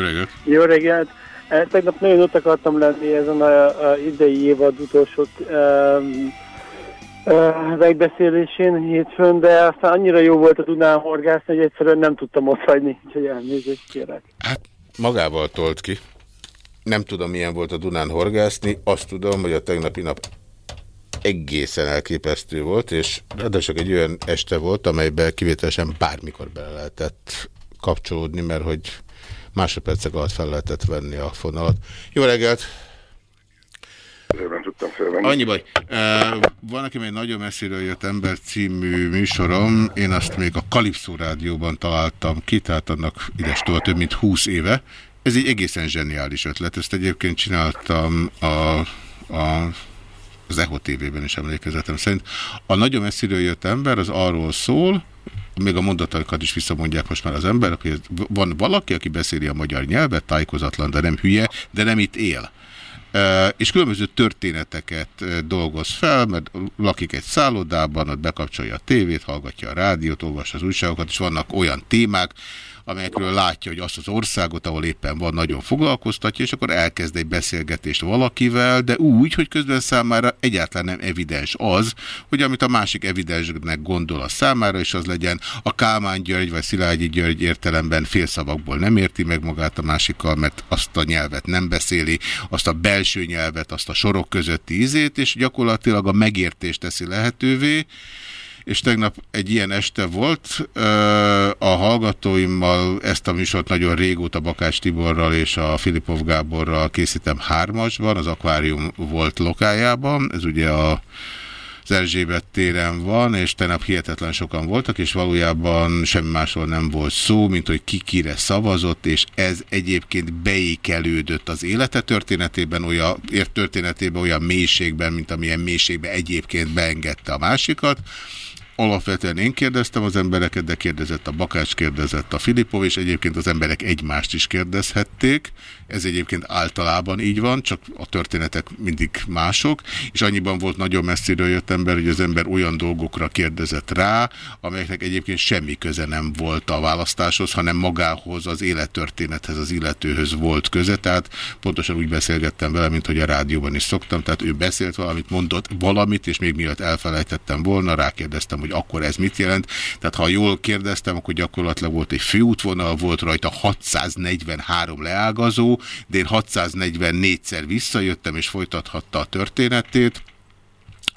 Jó reggelt! Jó reggelt! Eh, Tegnap nagyon ott akartam lenni ezen a, a idei évad utolsó um, uh, megbeszélésén hétfőn, de aztán annyira jó volt a Dunán horgászni, hogy egyszerűen nem tudtam ott hagyni, úgyhogy elnézést kérek. Magával tolt ki. Nem tudom, milyen volt a Dunán horgászni. Azt tudom, hogy a tegnapi nap egészen elképesztő volt, és ráadásul egy olyan este volt, amelyben kivételesen bármikor bele lehetett kapcsolódni, mert hogy másodpercek alatt fel lehetett venni a fonalat. Jó reggelt! Nem tudtam felvenni. Annyi baj. Uh, van nekem egy nagyon messziről jött ember című műsorom, én azt még a Kalipszó rádióban találtam ki, tehát annak idestől több mint 20 éve. Ez egy egészen zseniális ötlet, ezt egyébként csináltam a, a az EHO TV-ben is emlékezetem szerint. A nagyon messziről jött ember az arról szól, még a mondatokat is visszamondják most már az ember, hogy van valaki, aki beszéli a magyar nyelvet, tájékozatlan, de nem hülye, de nem itt él. És különböző történeteket dolgoz fel, mert lakik egy szállodában, ott bekapcsolja a tévét, hallgatja a rádiót, olvassa az újságokat, és vannak olyan témák, amelyekről látja, hogy azt az országot, ahol éppen van, nagyon foglalkoztatja, és akkor elkezd egy beszélgetést valakivel, de úgy, hogy közben számára egyáltalán nem evidens az, hogy amit a másik evidensnek gondol a számára, és az legyen a Kálmán György vagy Szilágyi György értelemben félszavakból nem érti meg magát a másikkal, mert azt a nyelvet nem beszéli, azt a belső nyelvet, azt a sorok közötti ízét, és gyakorlatilag a megértést teszi lehetővé, és tegnap egy ilyen este volt. A hallgatóimmal ezt a műsort nagyon régóta Bakács Tiborral és a Filipov Gáborral készítem hármasban, az akvárium volt lokájában, ez ugye a az Erzsébet téren van, és tegnap hihetetlen sokan voltak, és valójában semmi másról nem volt szó, mint hogy ki kire szavazott, és ez egyébként beékelődött az élete történetében, olyan, ért történetében olyan mélységben, mint amilyen mélységben egyébként beengedte a másikat. Alapvetően én kérdeztem az embereket, de kérdezett a Bakács, kérdezett a Filipov, és egyébként az emberek egymást is kérdezhették. Ez egyébként általában így van, csak a történetek mindig mások, és annyiban volt nagyon messziről jött ember, hogy az ember olyan dolgokra kérdezett rá, amelyeknek egyébként semmi köze nem volt a választáshoz, hanem magához, az élettörténethez, az illetőhöz volt köze, tehát pontosan úgy beszélgettem vele, mint hogy a rádióban is szoktam, tehát ő beszélt valamit, mondott valamit, és még mielőtt elfelejtettem volna, rákérdeztem, hogy akkor ez mit jelent. Tehát ha jól kérdeztem, akkor gyakorlatilag volt egy főútvonal, volt rajta 643 leágazó, de én 644-szer visszajöttem, és folytathatta a történetét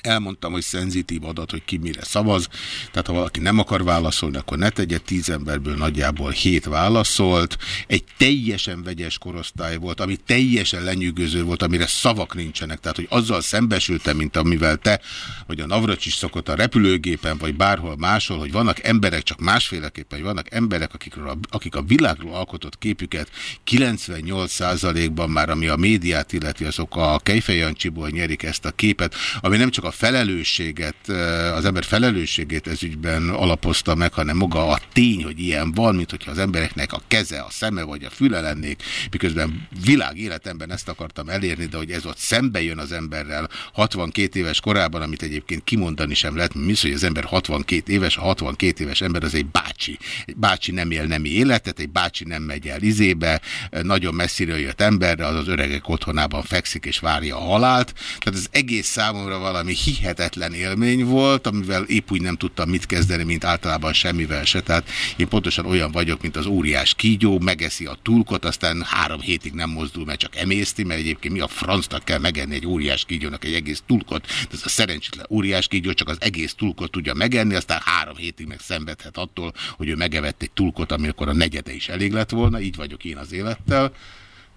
Elmondtam, hogy szenzitív adat, hogy ki mire szavaz, tehát ha valaki nem akar válaszolni, akkor ne tegye, tíz emberből nagyjából hét válaszolt. Egy teljesen vegyes korosztály volt, ami teljesen lenyűgöző volt, amire szavak nincsenek, tehát hogy azzal szembesültem, mint amivel te, vagy a Navracsis szokott a repülőgépen, vagy bárhol máshol, hogy vannak emberek, csak másféleképpen, hogy vannak emberek, akikről a, akik a világról alkotott képüket 98%-ban már, ami a médiát illeti, azok a Kejfejancsiból nyerik ezt a képet, ami nem csak a felelősséget, az ember felelősségét ez ügyben alapozta meg, hanem maga a tény, hogy ilyen van, mint hogyha az embereknek a keze, a szeme vagy a füle lennék, miközben világ életemben ezt akartam elérni, de hogy ez ott szembe jön az emberrel 62 éves korában, amit egyébként kimondani sem lehet, mi hogy az ember 62 éves, a 62 éves ember az egy bácsi. Egy bácsi nem él nemi életet, egy bácsi nem megy el izébe, nagyon messziről jött emberre, az az öregek otthonában fekszik és várja a halált. Tehát az egész számomra valami hihetetlen élmény volt, amivel épp úgy nem tudtam mit kezdeni, mint általában semmivel se. Tehát én pontosan olyan vagyok, mint az óriás kígyó, megeszi a tulkot, aztán három hétig nem mozdul, mert csak emészti, mert egyébként mi a francnak kell megenni egy óriás kígyónak egy egész tulkot. Ez a szerencsétlen óriás kígyó csak az egész tulkot tudja megenni, aztán három hétig meg szenvedhet attól, hogy ő megevett egy tulkot, amikor a negyede is elég lett volna, így vagyok én az élettel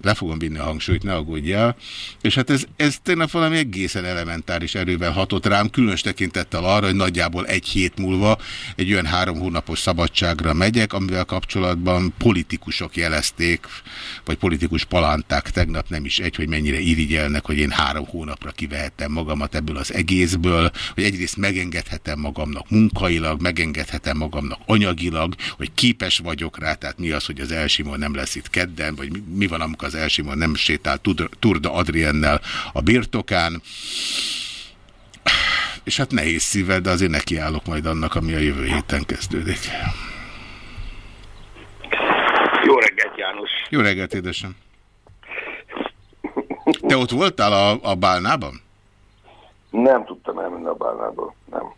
le fogom vinni a hangsúlyt, ne aggódjál. És hát ez, ez tényleg valami egészen elementáris erővel hatott rám, különös tekintettel arra, hogy nagyjából egy hét múlva egy olyan három hónapos szabadságra megyek, amivel kapcsolatban politikusok jelezték, vagy politikus palánták tegnap nem is egy, hogy mennyire irigyelnek, hogy én három hónapra kivehettem magamat ebből az egészből, hogy egyrészt megengedhetem magamnak munkailag, megengedhetem magamnak anyagilag, hogy képes vagyok rá, tehát mi az, hogy az Elsimon nem lesz itt kedden, vagy mi, mi van, amikor az Elsimon nem sétál Turda Adriennel a birtokán. És hát nehéz szíved, de azért nekiállok majd annak, ami a jövő héten kezdődik. Jó reggelt, János! Jó reggelt, édesem! Te ott voltál a, a bálnában? Nem tudtam elmenni a bálnából, nem.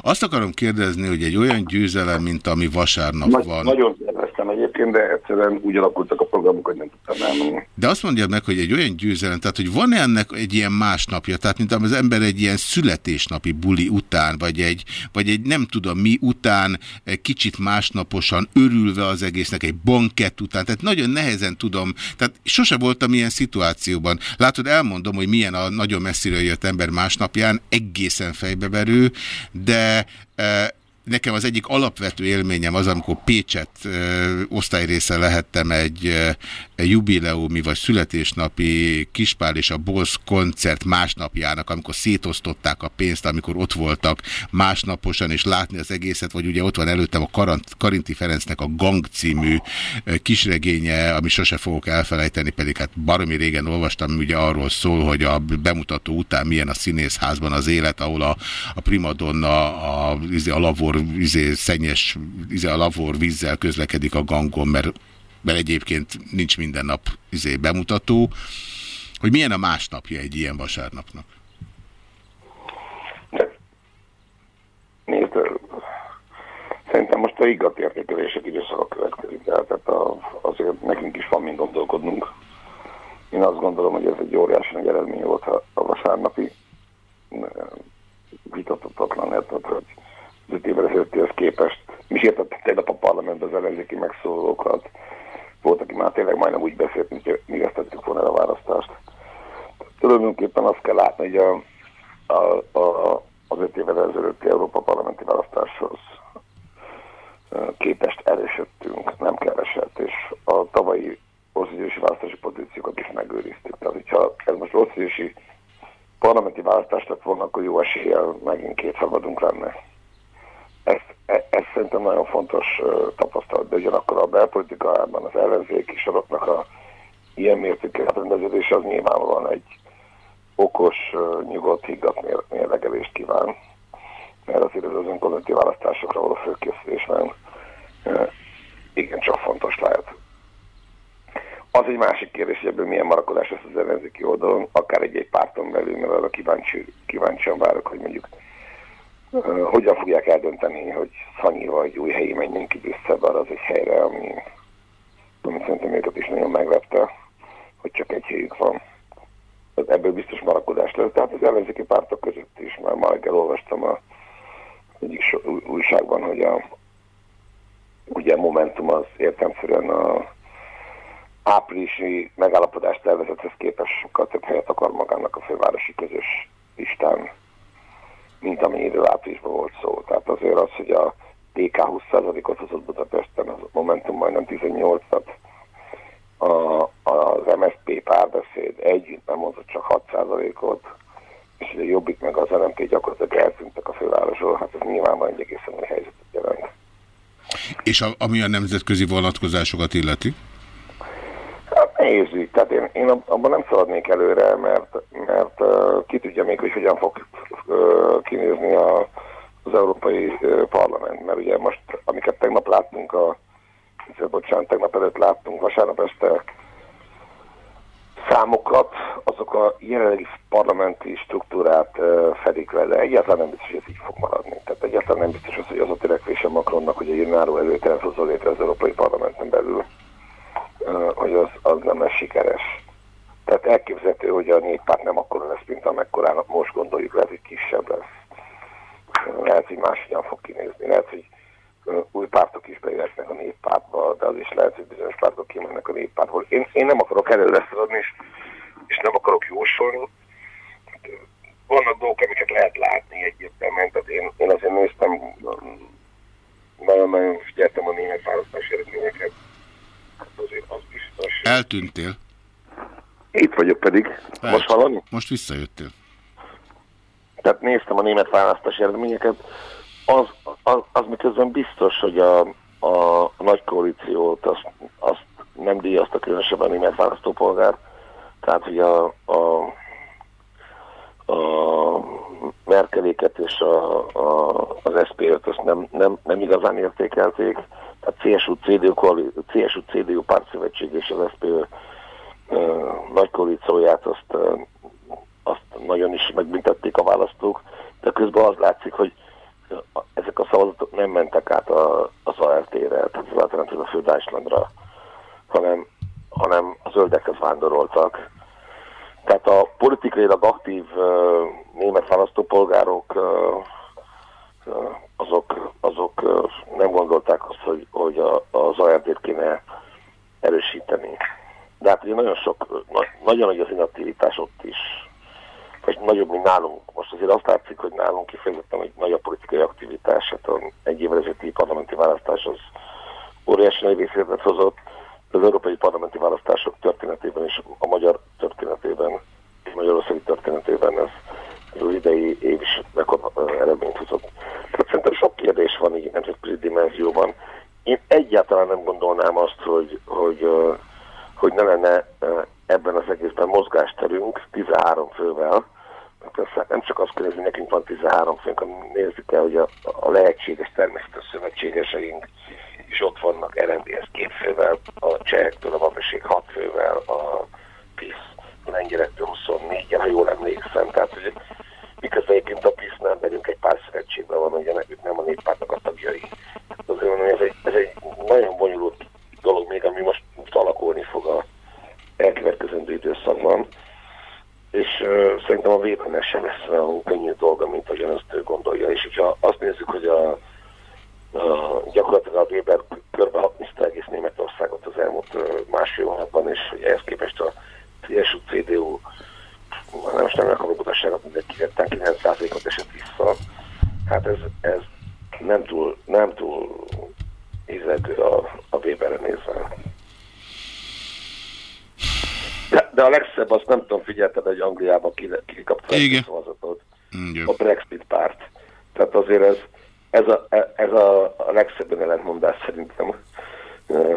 Azt akarom kérdezni, hogy egy olyan győzelem, mint ami vasárnap Nagy, van. Nagyon terveztem egyébként, de egyszerűen úgy alakultak a programok, hogy nem tudtam elmenni. De azt mondja meg, hogy egy olyan győzelem, tehát hogy van -e ennek egy ilyen másnapja, tehát mint az ember egy ilyen születésnapi buli után, vagy egy, vagy egy nem tudom mi után, kicsit másnaposan örülve az egésznek, egy bankett után, tehát nagyon nehezen tudom, tehát sose voltam ilyen szituációban. Látod, elmondom, hogy milyen a nagyon messziről jött ember másnapján, egészen fejbeverő, de nekem az egyik alapvető élményem az, amikor Pécset ö, osztályrésze lehettem egy, egy jubileumi vagy születésnapi Kispál és a Bolsz koncert másnapjának, amikor szétosztották a pénzt, amikor ott voltak másnaposan, és látni az egészet, vagy ugye ott van előttem a Karant, Karinti Ferencnek a Gang című kisregénye, ami sose fogok elfelejteni, pedig hát baromi régen olvastam, ugye arról szól, hogy a bemutató után milyen a színészházban az élet, ahol a, a primadonna, a, a lavor izé, szennyes izé, a lavor vízzel közlekedik a gangon, mert, mert egyébként nincs minden nap izé, bemutató. Hogy milyen a másnapja egy ilyen vasárnapnak? Nézd, szerintem most a igaz értékelések időszaka következik, tehát a, azért nekünk is van mind gondolkodnunk. Én azt gondolom, hogy ez egy óriási nagy eredmény volt a, a vasárnapi vitathatatlan, tehát, hogy öt évvel ezelőttihez képest. Mi sértettek tegnap a parlamentben az ellenzéki megszólókat. Volt, aki már tényleg majdnem úgy beszélt, mint mi ezt tettük volna a választást. Tulajdonképpen azt kell látni, hogy a, a, a, az öt évvel ezelőtti Európa parlamenti választáshoz képest erősödtünk, nem keresett, és a tavalyi országgyűlési választási pozíciókat is megőriztük. Tehát, hogyha ez most országgyűlési parlamenti választást lett volna, akkor jó eséllyel megint két szabadunk lenne. Ez, ez, ez szerintem nagyon fontos tapasztalat, de ugyanakkor a belpolitikában az ellenzéki soroknak a ilyen mértékű rendeződése az nyilvánvalóan egy okos, nyugodt, higgadt mérlegelést kíván, mert azért az önkormányzati választásokra való főkészülésben igencsak fontos lehet. Az egy másik kérdés, hogy ebből milyen marakodás lesz az ellenzéki oldalon, akár egy-egy párton belül, mert arra kíváncsi, kíváncsian várok, hogy mondjuk hogyan fogják eldönteni, hogy Szanyi vagy új helyi menjen ki Brüsszelbe, az egy helyre, ami, ami szerintem őket is nagyon meglepte, hogy csak egy helyük van. ebből biztos marakodás lesz. Tehát az ellenzéki pártok között is, már ma reggel olvastam a egyik újságban, hogy a ugye Momentum az értelmszerűen a áprilisi megállapodás tervezethez képest sokkal több helyet akar magának a fővárosi közös listán, mint amennyiről áprilisban volt szó. Tehát azért az, hogy a DK 20%-ot hozott Budapesten, az Momentum majdnem 18-at, a, az MSZP párbeszéd együtt nem hozott csak 6%-ot, és a Jobbik meg az LMP gyakorlatilag eltűntek a fővárosról, hát ez nyilvánvalóan egy egészen új helyzetet jelent. És a, ami a nemzetközi vonatkozásokat illeti? Hát nehéz tehát én, én ab- abban nem szaladnék előre, mert, mert uh, ki tudja még, hogy hogyan fog uh, kinézni a, az Európai uh, Parlament, mert ugye most, amiket tegnap láttunk a bocsánat, tegnap előtt láttunk vasárnap este számokat, azok a jelenlegi parlamenti struktúrát uh, fedik le, de egyáltalán nem biztos, hogy ez így fog maradni. Tehát egyáltalán nem biztos hogy az a törekvése Macronnak, hogy egy önálló előtelt hozzon létre az Európai Parlamenten belül, hogy az, az nem lesz sikeres. Tehát elképzelhető, hogy a néppárt nem akkora lesz, mint amekkorának most gondoljuk, lehet, hogy kisebb lesz. Lehet, hogy máshogyan fog kinézni. Lehet, hogy új pártok is bejöhetnek a néppártba, de az is lehet, hogy bizonyos pártok kimennek a néppártból. Én, én nem akarok előre szaladni, és, és nem akarok jósolni. Vannak dolgok, amiket lehet látni egyértelműen, tehát én, én azért néztem, nagyon-nagyon figyeltem a német választási eredményeket. Hát azért az biztos. Eltűntél? Itt vagyok pedig. Most hallani? Most visszajöttél. Tehát néztem a német választási eredményeket, az, az, az miközben biztos, hogy a, a, a nagy koalíciót azt, azt nem díjazta különösebben a német választópolgár. Tehát, hogy a, a, a Merkeléket és a, a, az SP-t azt nem, nem, nem igazán értékelték. Tehát CSU-CDU, koali- CSU-CDU pártszövetség és az SP nagy koalícióját azt, azt nagyon is megbüntették a választók, de közben az látszik, hogy a- ezek a szavazatok nem mentek át a, az ART-re, tehát az alternatív a Földájslandra, hanem, hanem a zöldekhez vándoroltak. Tehát a politikailag aktív uh, német választópolgárok uh, azok, azok uh, nem gondolták azt, hogy, hogy a, az ARD-t kéne erősíteni. De hát ugye nagyon sok, na, nagyon nagy az inaktivitás ott is, vagy nagyobb, mint nálunk. Most azért azt látszik, hogy nálunk kifejezetten egy nagy a politikai aktivitás, hát egy évvel ezelőtti parlamenti választás az óriási nagy részletet hozott, az európai parlamenti választások történetében és a magyar történetében, és Magyarországi történetében ez, az idei év is rekord eredményt hozott. Tehát szerintem sok kérdés van így nemzetközi dimenzióban. Én egyáltalán nem gondolnám azt, hogy, hogy, hogy ne lenne ebben az egészben mozgásterünk 13 fővel, persze nem csak azt kérdezni, nekünk van 13 főnk, hanem nézzük el, hogy a, a lehetséges természetes szövetségeseink is ott vannak RMDS két fővel, a csehektől a Vavaség 6 fővel, a PISZ lengyelektől 24 ha jól emlékszem. Tehát, hogy miközben egyébként a PISZ-nál belünk egy pár szövetségben van, ugye ők nem a néppártnak a tagjai. Tehát azért mondom, ez egy, ez egy nagyon bonyolult dolog még, ami most, alakulni fog a elkövetkezendő időszakban. És uh, szerintem a Webernek sem lesz olyan könnyű dolga, mint ahogyan azt ő gondolja. És hogyha azt nézzük, hogy a Uh, gyakorlatilag a Weber körbe hatniszta egész Németországot az elmúlt uh, másfél hónapban, és hogy ehhez képest a CSU, CDU, nem most nem akarom utasságot, de 99%-ot esett vissza. Hát ez, ez nem túl, nem túl ízelgő a, a Weberre nézve. De, de a legszebb, azt nem tudom, figyelted, hogy Angliában ki, ki kapta a szavazatot. A Brexit párt. Tehát azért ez, ez a, ez a, a legszebb ellentmondás szerintem,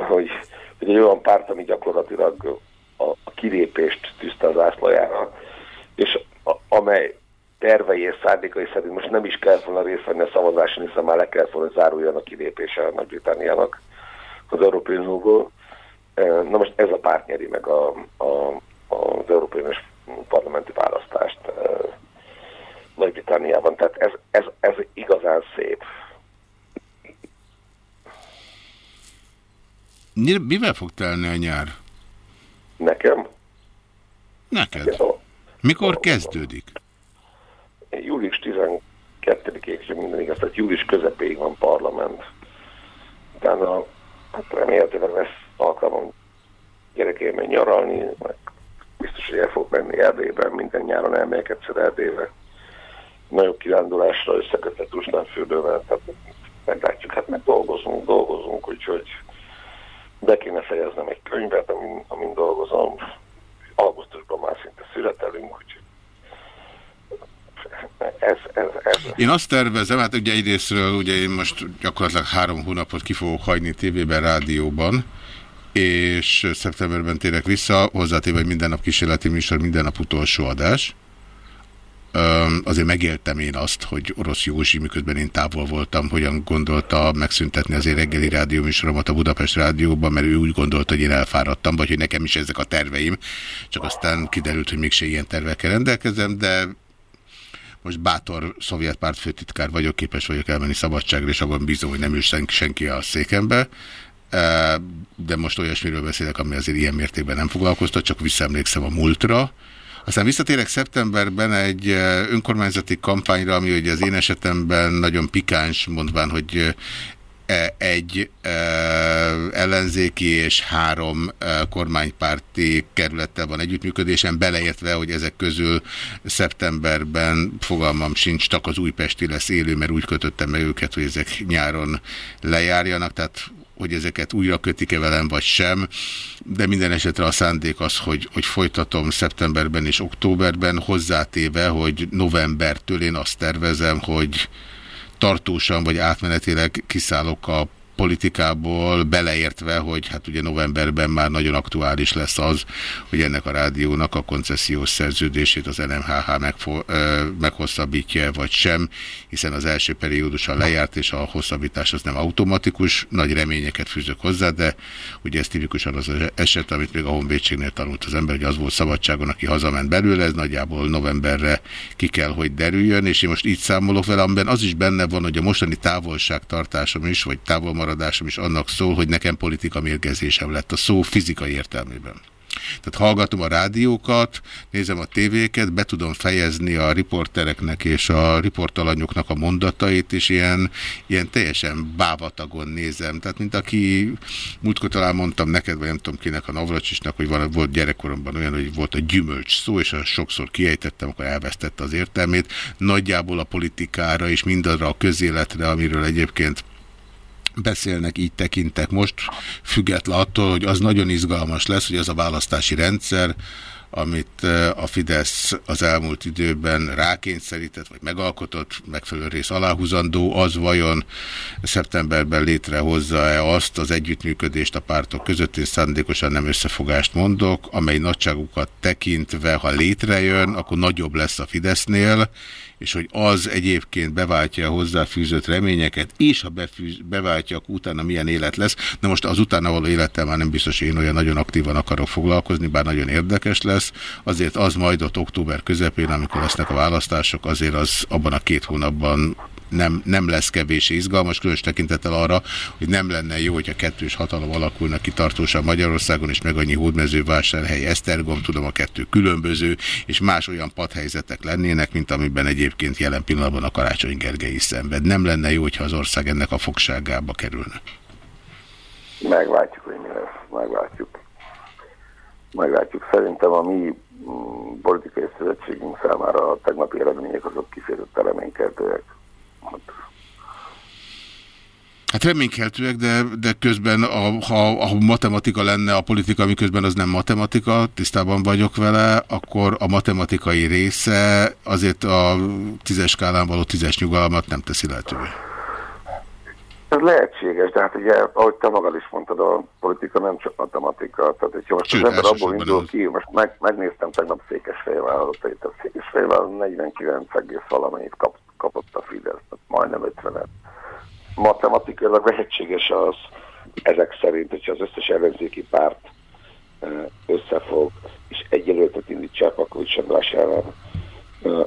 hogy, hogy egy olyan párt, ami gyakorlatilag a, a kilépést tűzte az ászlajára, és a, amely tervei és szándékai szerint most nem is kell volna részt venni a szavazáson, hiszen már le kell volna hogy záruljon a kilépése a Nagy-Britanniának az Európai Unióból. Na most ez a párt nyeri meg a, a, az Európai Uniós parlamenti választást Nagy-Britanniában. Tehát ez, ez igazán szép. Mi- Mivel fog telni a nyár? Nekem? Neked? Mikor kezdődik? Július 12-ig minden igaz, tehát július közepéig van parlament. Utána hát remélhetőleg lesz alkalmam gyerekeimben nyaralni, meg biztos, hogy el fog menni Erdélyben, minden nyáron elmegyek egyszer Erdélybe. Nagyobb kirándulásra összekötett Ustánfürdővel, tehát meglátjuk, hát meg dolgozunk, dolgozunk, úgyhogy be kéne fejeznem egy könyvet, amin, amin dolgozom. Augusztusban már szinte születelünk, úgyhogy ez, ez, ez. Én azt tervezem, hát ugye egyrésztről ugye én most gyakorlatilag három hónapot ki fogok hagyni tévében, rádióban, és szeptemberben térek vissza, hozzátéve, hogy minden nap kísérleti műsor, minden nap utolsó adás. Azért megéltem én azt, hogy Orosz Józsi, miközben én távol voltam, hogyan gondolta megszüntetni az én reggeli rádióműsoromat a Budapest Rádióban, mert ő úgy gondolta, hogy én elfáradtam, vagy hogy nekem is ezek a terveim, csak aztán kiderült, hogy mégse ilyen tervekkel rendelkezem, de most bátor szovjet pártfőtitkár vagyok, képes vagyok elmenni szabadságra, és abban bízom, hogy nem ül senki a székembe de most olyasmiről beszélek, ami azért ilyen mértékben nem foglalkoztat, csak visszaemlékszem a múltra. Aztán visszatérek szeptemberben egy önkormányzati kampányra, ami ugye az én esetemben nagyon pikáns, mondván, hogy egy ellenzéki és három kormánypárti kerülettel van együttműködésen, beleértve, hogy ezek közül szeptemberben fogalmam sincs, csak az újpesti lesz élő, mert úgy kötöttem meg őket, hogy ezek nyáron lejárjanak, tehát hogy ezeket újra kötik-e velem, vagy sem, de minden esetre a szándék az, hogy, hogy folytatom szeptemberben és októberben, hozzátéve, hogy novembertől én azt tervezem, hogy tartósan vagy átmenetileg kiszállok a politikából, beleértve, hogy hát ugye novemberben már nagyon aktuális lesz az, hogy ennek a rádiónak a koncesziós szerződését az NMHH meghosszabbítja vagy sem, hiszen az első periódusan lejárt, és a hosszabbítás az nem automatikus, nagy reményeket fűzök hozzá, de ugye ez tipikusan az eset, amit még a honvédségnél tanult az ember, hogy az volt szabadságon, aki hazament belőle, ez nagyjából novemberre ki kell, hogy derüljön, és én most így számolok vele, amiben az is benne van, hogy a mostani távolságtartásom is, vagy távolmaradás maradásom is annak szól, hogy nekem politika mérgezésem lett a szó fizikai értelmében. Tehát hallgatom a rádiókat, nézem a tévéket, be tudom fejezni a riportereknek és a riportalanyoknak a mondatait, és ilyen, ilyen teljesen bávatagon nézem. Tehát, mint aki múltkor talán mondtam neked, vagy nem tudom kinek a Navracsisnak, hogy van, volt gyerekkoromban olyan, hogy volt a gyümölcs szó, és sokszor kiejtettem, akkor elvesztette az értelmét. Nagyjából a politikára és mindazra a közéletre, amiről egyébként beszélnek, így tekintek most, független attól, hogy az nagyon izgalmas lesz, hogy az a választási rendszer, amit a Fidesz az elmúlt időben rákényszerített, vagy megalkotott, megfelelő rész aláhúzandó, az vajon szeptemberben létrehozza-e azt az együttműködést a pártok között, én szándékosan nem összefogást mondok, amely nagyságukat tekintve, ha létrejön, akkor nagyobb lesz a Fidesznél, és hogy az egyébként beváltja a hozzáfűzött reményeket, és ha befűz, beváltja, akkor utána milyen élet lesz. Na most az utána való élettel már nem biztos, hogy én olyan nagyon aktívan akarok foglalkozni, bár nagyon érdekes lesz. Azért az majd ott október közepén, amikor lesznek a választások, azért az abban a két hónapban nem, nem lesz kevés izgalmas, különös tekintettel arra, hogy nem lenne jó, hogyha kettős hatalom alakulna ki tartósan Magyarországon, és meg annyi hódmezővásárhely, Esztergom, tudom, a kettő különböző, és más olyan padhelyzetek lennének, mint amiben egyébként jelen pillanatban a Karácsony Gergely is szenved. Nem lenne jó, hogyha az ország ennek a fogságába kerülne. Meglátjuk, hogy mi lesz. Meglátjuk. Meglátjuk. Szerintem a mi mm, politikai szövetségünk számára a tegnapi eredmények azok kifejezetten reménykeltőek. Hát reménykeltőek, de, de közben, a, ha a matematika lenne a politika, miközben az nem matematika, tisztában vagyok vele, akkor a matematikai része azért a tízes skálán való tízes nyugalmat nem teszi lehetővé. Ez lehetséges, de hát ugye, ahogy te magad is mondtad, a politika nem csak matematika. Tehát, hogyha most Sőt, az ember abból indul ki, most meg, megnéztem tegnap Székesfehérvár adatait, a Székesfehérvár 49, valamennyit kap, kapott a Fidesz, majdnem 50-et. Matematikailag lehetséges az, ezek szerint, hogyha az összes ellenzéki párt összefog, és egy jelöltet indít Csápakovics András ellen,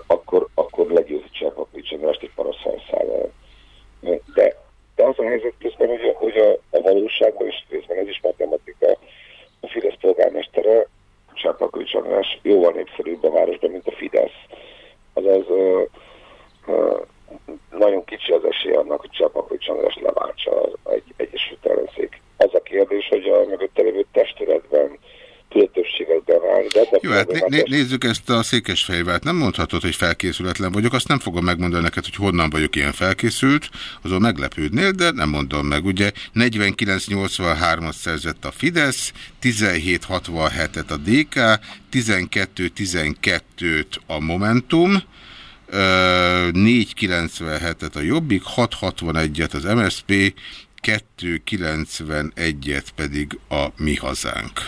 akkor, akkor legyőzi Csápakovics Andrást egy paraszalszával. De, de az a helyzet közben, hogy, hogy a, a valóságban is részben ez is matematika, a Fidesz polgármestere Csápakovics András jóval népszerűbb a városban, mint a ö, nagyon kicsi az esély annak, hogy Csapakovics András leváltsa egy Egyesült Ellenzék. Az a kérdés, hogy a mögötte lévő testületben tud többséget beválni. De Jó, hát né né nézzük ezt a székesfejvált. Nem mondhatod, hogy felkészületlen vagyok, azt nem fogom megmondani neked, hogy honnan vagyok ilyen felkészült, azon meglepődnél, de nem mondom meg. Ugye 49-83-at szerzett a Fidesz, 17-67-et a DK, 12-12-t a Momentum, 497-et a Jobbik, 661-et az MSP, 291-et pedig a Mi Hazánk.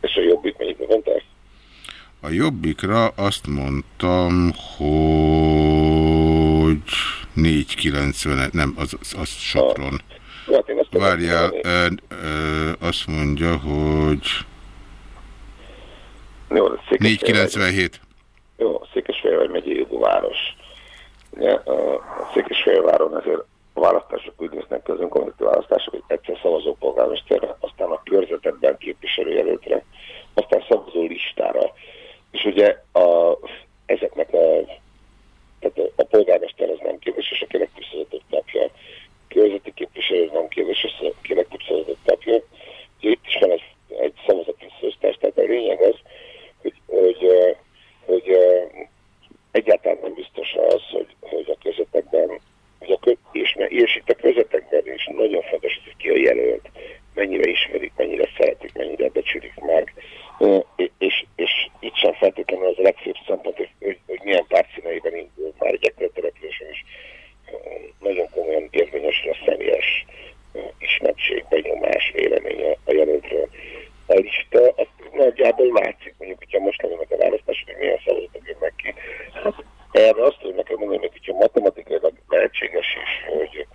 És a Jobbik melyikre mondtál? A Jobbikra azt mondtam, hogy 490, nem, az, az, az Sopron. Hát én azt Várjál, ö, ö, azt mondja, hogy Jó, ez Székesfehérvár- 497. Jó, Székesfehérvár megyei jogú város. Ugye, a Székesfehérváron ezért a választások úgy néznek ki, az önkormányzati választások, hogy egyszer szavazó polgármesterre, aztán a körzetekben képviselőjelöltre, aztán szavazó listára. És ugye a, ezeknek a, tehát a, a polgármester az nem kérdés, és aki legtöbb szavazatot kapja. A körzeti képviselő nem kérdés, és aki legtöbb szavazatot kapja. Itt is van egy, egy szavazatvisszőztás, tehát a lényeg az, hogy, hogy, hogy eh, egyáltalán nem biztos az, hogy, hogy a közöttekben, hogy a kö, és, és itt a közöttekben is nagyon fontos, hogy ki a jelölt, mennyire ismerik, mennyire szeretik, mennyire becsülik meg, Ö, és, és itt sem feltétlenül az a legfőbb szempont, hogy, hogy, hogy milyen pártszíneiben indul, már egy településen is nagyon komolyan érvényesül a személyes ismertség, benyomás, véleménye a jelöltről. A lista, az nagyjából látszik, mondjuk, hogyha most lennének a választások, hogy milyen szavazatok jönnek ki. Hát erre azt tudom nekem mondani, hogy hogyha matematikailag lehetséges is, hogy,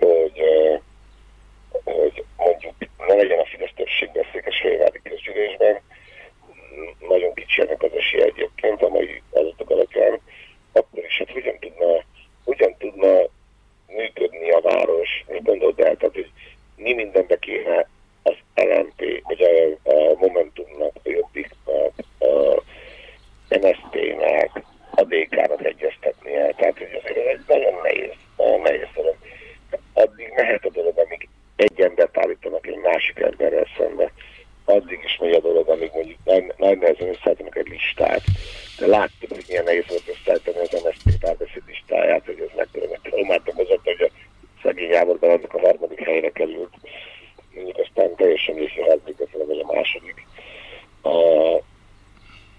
hogy, ö, hogy mondjuk ne legyen a Fidesz többségben Székesfehérvári közgyűlésben, nagyon kicsi ennek az esélye egyébként a mai adatok alapján, akkor is hát hogyan tudna, hogyan tudna működni a város, mi gondold el, tehát hogy mi mindenbe kéne az LMP, vagy a, a Momentumnak, a Jobbiknak, a MSZP-nek, a DK-nak egyeztetnie. Tehát, hogy azért ez egy nagyon nehéz, nagyon nehéz dolog. Addig mehet a dolog, amíg egy embert állítanak egy másik emberrel szembe. Addig is megy a dolog, amíg mondjuk nagy, nagy nehezen összeállítanak egy listát. De láttuk, hogy milyen nehéz volt összeállítani az MSZP párbeszéd listáját, hogy ez mekkora meg traumát okozott, hogy a szegény Jávorban annak a harmadik helyre került. Mondjuk aztán teljesen is a harmadik, vagy a második. A,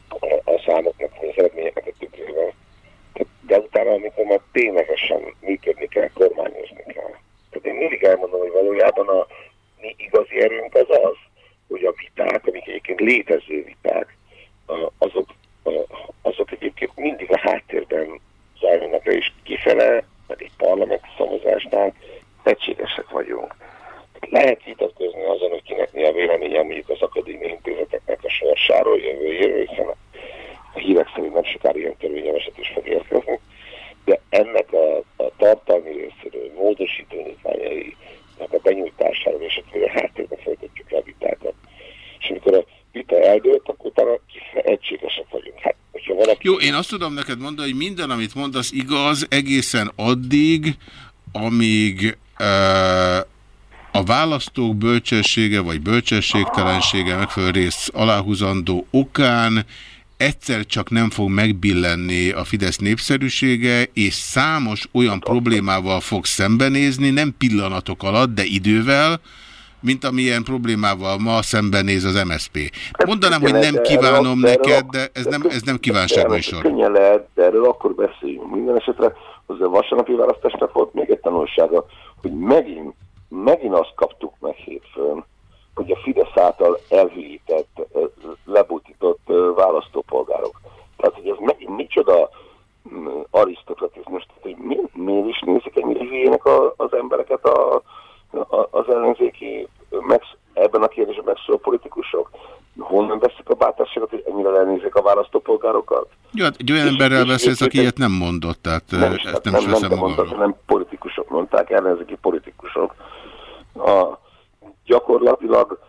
a, a számoknak, vagy az eredményeknek a tükrében. De utána, amikor már ténylegesen működni kell, kormányozni kell. Tehát én mindig elmondom, hogy valójában a mi igazi erőnk az az, hogy a viták, amik egyébként létező viták, a- azok, a- azok egyébként mindig a háttérben zajlanak le, és kifele, meg egy parlamenti szavazásnál egységesek vagyunk. Lehet vitatkozni azon, hogy kinek mi a véleménye mondjuk az akadémiai intézeteknek a sorsáról, jövőjéről, hiszen a hírek szerint nem sokára ilyen törvényjavaslatot is fog érkezni, de ennek a, a tartalmi részéről, módosító nyitványainak a benyújtásáról és a háttérben folytatjuk le a vitákat. És amikor a vita eldőlt, akkor utána kifele egységesek vagyunk. Hát, hogyha valaki... Jó, én azt tudom neked mondani, hogy minden, amit mondasz igaz, egészen addig, amíg uh, a választók bölcsessége vagy bölcsességtelensége megfelelő rész aláhúzandó okán egyszer csak nem fog megbillenni a Fidesz népszerűsége, és számos olyan problémával fog szembenézni, nem pillanatok alatt, de idővel, mint amilyen problémával ma szembenéz az MSZP. Mondanám, hogy nem kívánom neked, de ez nem, ez nem kívánságműsor. Könnyen lehet, de erről akkor beszéljünk. Minden esetre az a vasárnapi választásnak volt még egy tanulsága, hogy megint, megint azt kaptuk meg hétfőn, hogy a Fidesz által elhűített, ö, lebutított ö, választópolgárok. Tehát, hogy ez megint micsoda mm, arisztokratizmus, tehát, hogy mi, miért is nézik ennyire hülyének a, az embereket a, a, az ellenzéki, meg, ebben a kérdésben megszóló politikusok. Honnan veszik a bátorságot, hogy ennyire lenézik a választópolgárokat? Jó, hát egy olyan emberrel beszélsz, aki ilyet nem mondott, tehát Nem, nem, is, ezt nem, nem, nem, is nem veszem mondtad, magamra. hanem politikusok mondták, ellenzéki politikusok. A, gyakorlatilag,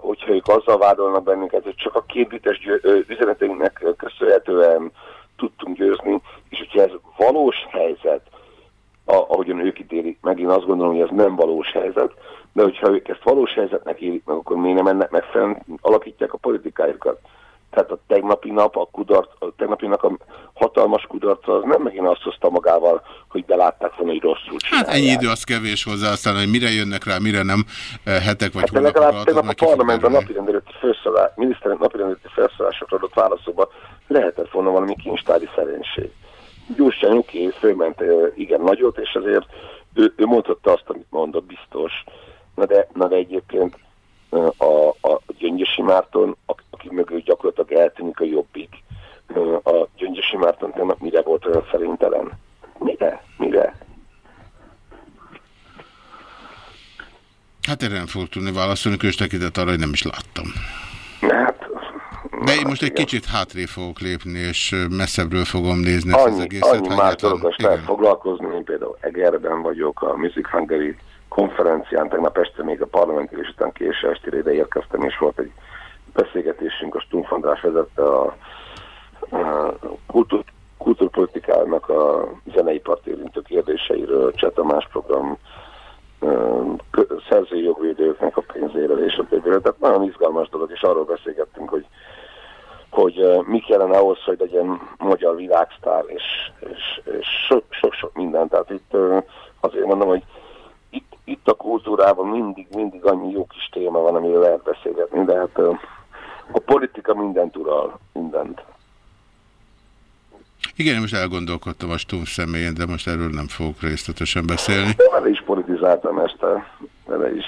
hogyha ők azzal vádolnak bennünket, hogy csak a képítés üzeneteinknek köszönhetően tudtunk győzni, és hogyha ez valós helyzet, a, ahogyan ők ítélik meg, én azt gondolom, hogy ez nem valós helyzet, de hogyha ők ezt valós helyzetnek élik meg, akkor miért nem ennek megfelelően alakítják a politikájukat. Tehát a tegnapi nap, a, kudarc, a tegnapi nap a hatalmas kudarca, az nem megint azt hozta magával, hogy belátták volna, hogy rosszul csinálják. Hát ennyi idő az kevés hozzá, aztán, hogy mire jönnek rá, mire nem eh, hetek vagy hát legalább tegnap a parlamentben napirendelőtti felszólás, miniszterek napirendelőtti felszólásokra adott válaszokban lehetett volna valami kincstári szerénység. Gyurcsány oké, fölment igen nagyot, és azért ő, ő mondhatta azt, amit mondott, biztos. Na de, na de egyébként a, a Gyöngyösi Márton, aki mögül gyakorlatilag eltűnik a jobbik, a Gyöngyösi Márton tegnap mire volt olyan szerintelen? Mire? Mire? Hát erre nem fog tudni válaszolni, különös tekintet arra, hogy nem is láttam. Hát, de én most egy kicsit hátré fogok lépni, és messzebbről fogom nézni annyi, ezt az egészet. Annyi más dologos lehet foglalkozni, mint például Egerben vagyok, a Music Hungary konferencián, tegnap este még a parlamenti és után késő estére ide érkeztem, és volt egy beszélgetésünk, a Stumpf András vezette a, a kultúr, kultúrpolitikának a zeneipart érintő kérdéseiről, Csetamás program szerzői jogvédőknek a pénzéről és a többére. Tehát nagyon izgalmas dolog, és arról beszélgettünk, hogy, hogy mi kellene ahhoz, hogy legyen magyar világsztár, és, és, és sok-sok minden. Tehát itt azért mondom, hogy itt, itt a kultúrában mindig, mindig annyi jó kis téma van, amiről lehet beszélgetni, de hát a politika mindent ural, mindent. Igen, most elgondolkodtam a Stumpf személyen, de most erről nem fogok részletesen beszélni. Vele is politizáltam este, vele is.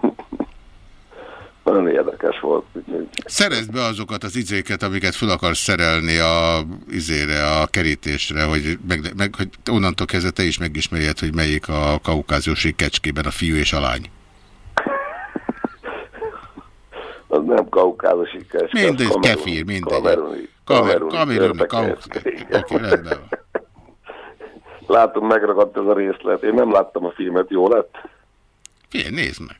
Nagyon érdekes volt. Szerezd be azokat az izéket, amiket fel akarsz szerelni a izére, a kerítésre, hogy, meg, meg, hogy onnantól kezdve te is megismerjed, hogy melyik a kaukázusi kecskében a fiú és a lány. Az nem kaukázusi kecske. Mindegy, kefír, mindegy. Kameruni. Kameruni, kameruni, kameruni. Oké, rendben Látom, megragadt ez a részlet. Én nem láttam a filmet, jó lett? Figyelj, nézd meg.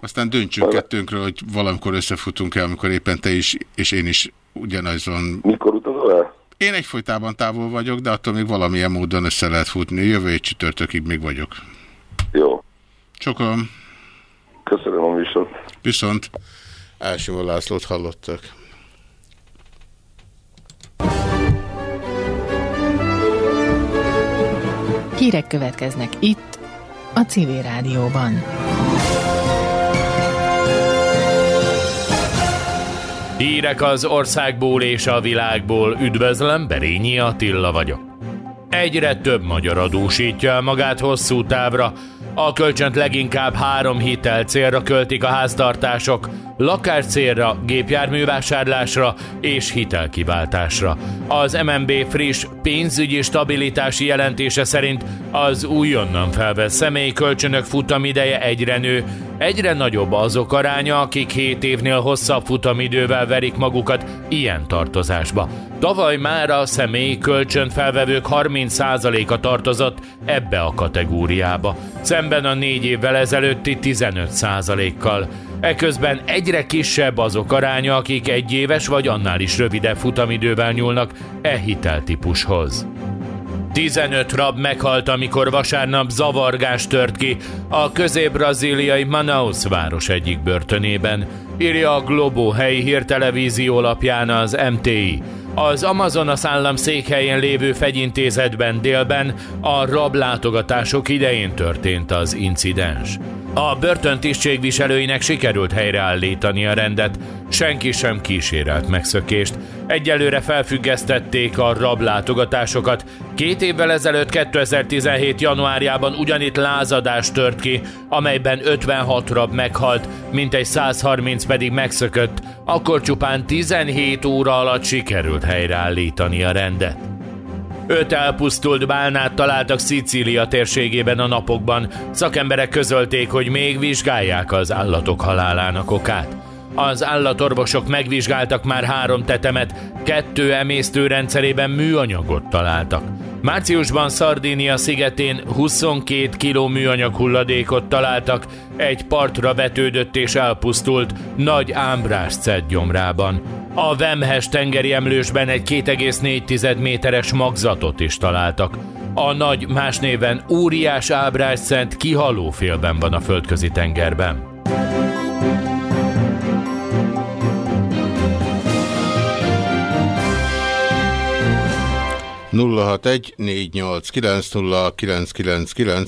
Aztán döntsünk Vala. kettőnkről, hogy valamikor összefutunk el, amikor éppen te is, és én is ugyanazon... Mikor utazol el? Én egyfolytában távol vagyok, de attól még valamilyen módon össze lehet futni. Jövő egy csütörtökig még vagyok. Jó. Csokolom. Köszönöm a viszont. Viszont. Elsimó Lászlót hallottak. Hírek következnek itt, a Civil Rádióban. Hírek az országból és a világból. Üdvözlöm, Berényi Attila vagyok. Egyre több magyar adósítja magát hosszú távra, a kölcsönt leginkább három hitel célra költik a háztartások, lakás célra, gépjárművásárlásra és hitelkiváltásra. Az MNB friss pénzügyi stabilitási jelentése szerint az újonnan felvett személyi kölcsönök futamideje egyre nő, egyre nagyobb azok aránya, akik 7 évnél hosszabb futamidővel verik magukat ilyen tartozásba. Tavaly már a személyi kölcsön felvevők 30%-a tartozott ebbe a kategóriába, szemben a négy évvel ezelőtti 15%-kal. Eközben egyre kisebb azok aránya, akik egy éves vagy annál is rövidebb futamidővel nyúlnak e hiteltípushoz. 15 rab meghalt, amikor vasárnap zavargás tört ki a közép-brazíliai Manaus város egyik börtönében, írja a Globo helyi hírtelevízió lapján az MTI. Az Amazonas állam székhelyén lévő fegyintézetben délben a rablátogatások idején történt az incidens. A börtön tisztségviselőinek sikerült helyreállítani a rendet, senki sem kísérelt megszökést. Egyelőre felfüggesztették a rablátogatásokat. Két évvel ezelőtt 2017. januárjában ugyanitt lázadás tört ki, amelyben 56 rab meghalt, mintegy 130 pedig megszökött, akkor csupán 17 óra alatt sikerült helyreállítani a rendet. Öt elpusztult bálnát találtak Szicília térségében a napokban. Szakemberek közölték, hogy még vizsgálják az állatok halálának okát. Az állatorvosok megvizsgáltak már három tetemet, kettő emésztőrendszerében műanyagot találtak. Márciusban Szardínia szigetén 22 kg műanyag hulladékot találtak, egy partra vetődött és elpusztult nagy ámbrás gyomrában. A Vemhes tengeri emlősben egy 2,4 méteres magzatot is találtak. A nagy más néven óriás ábrás szent kihalófélben van a földközi tengerben. 061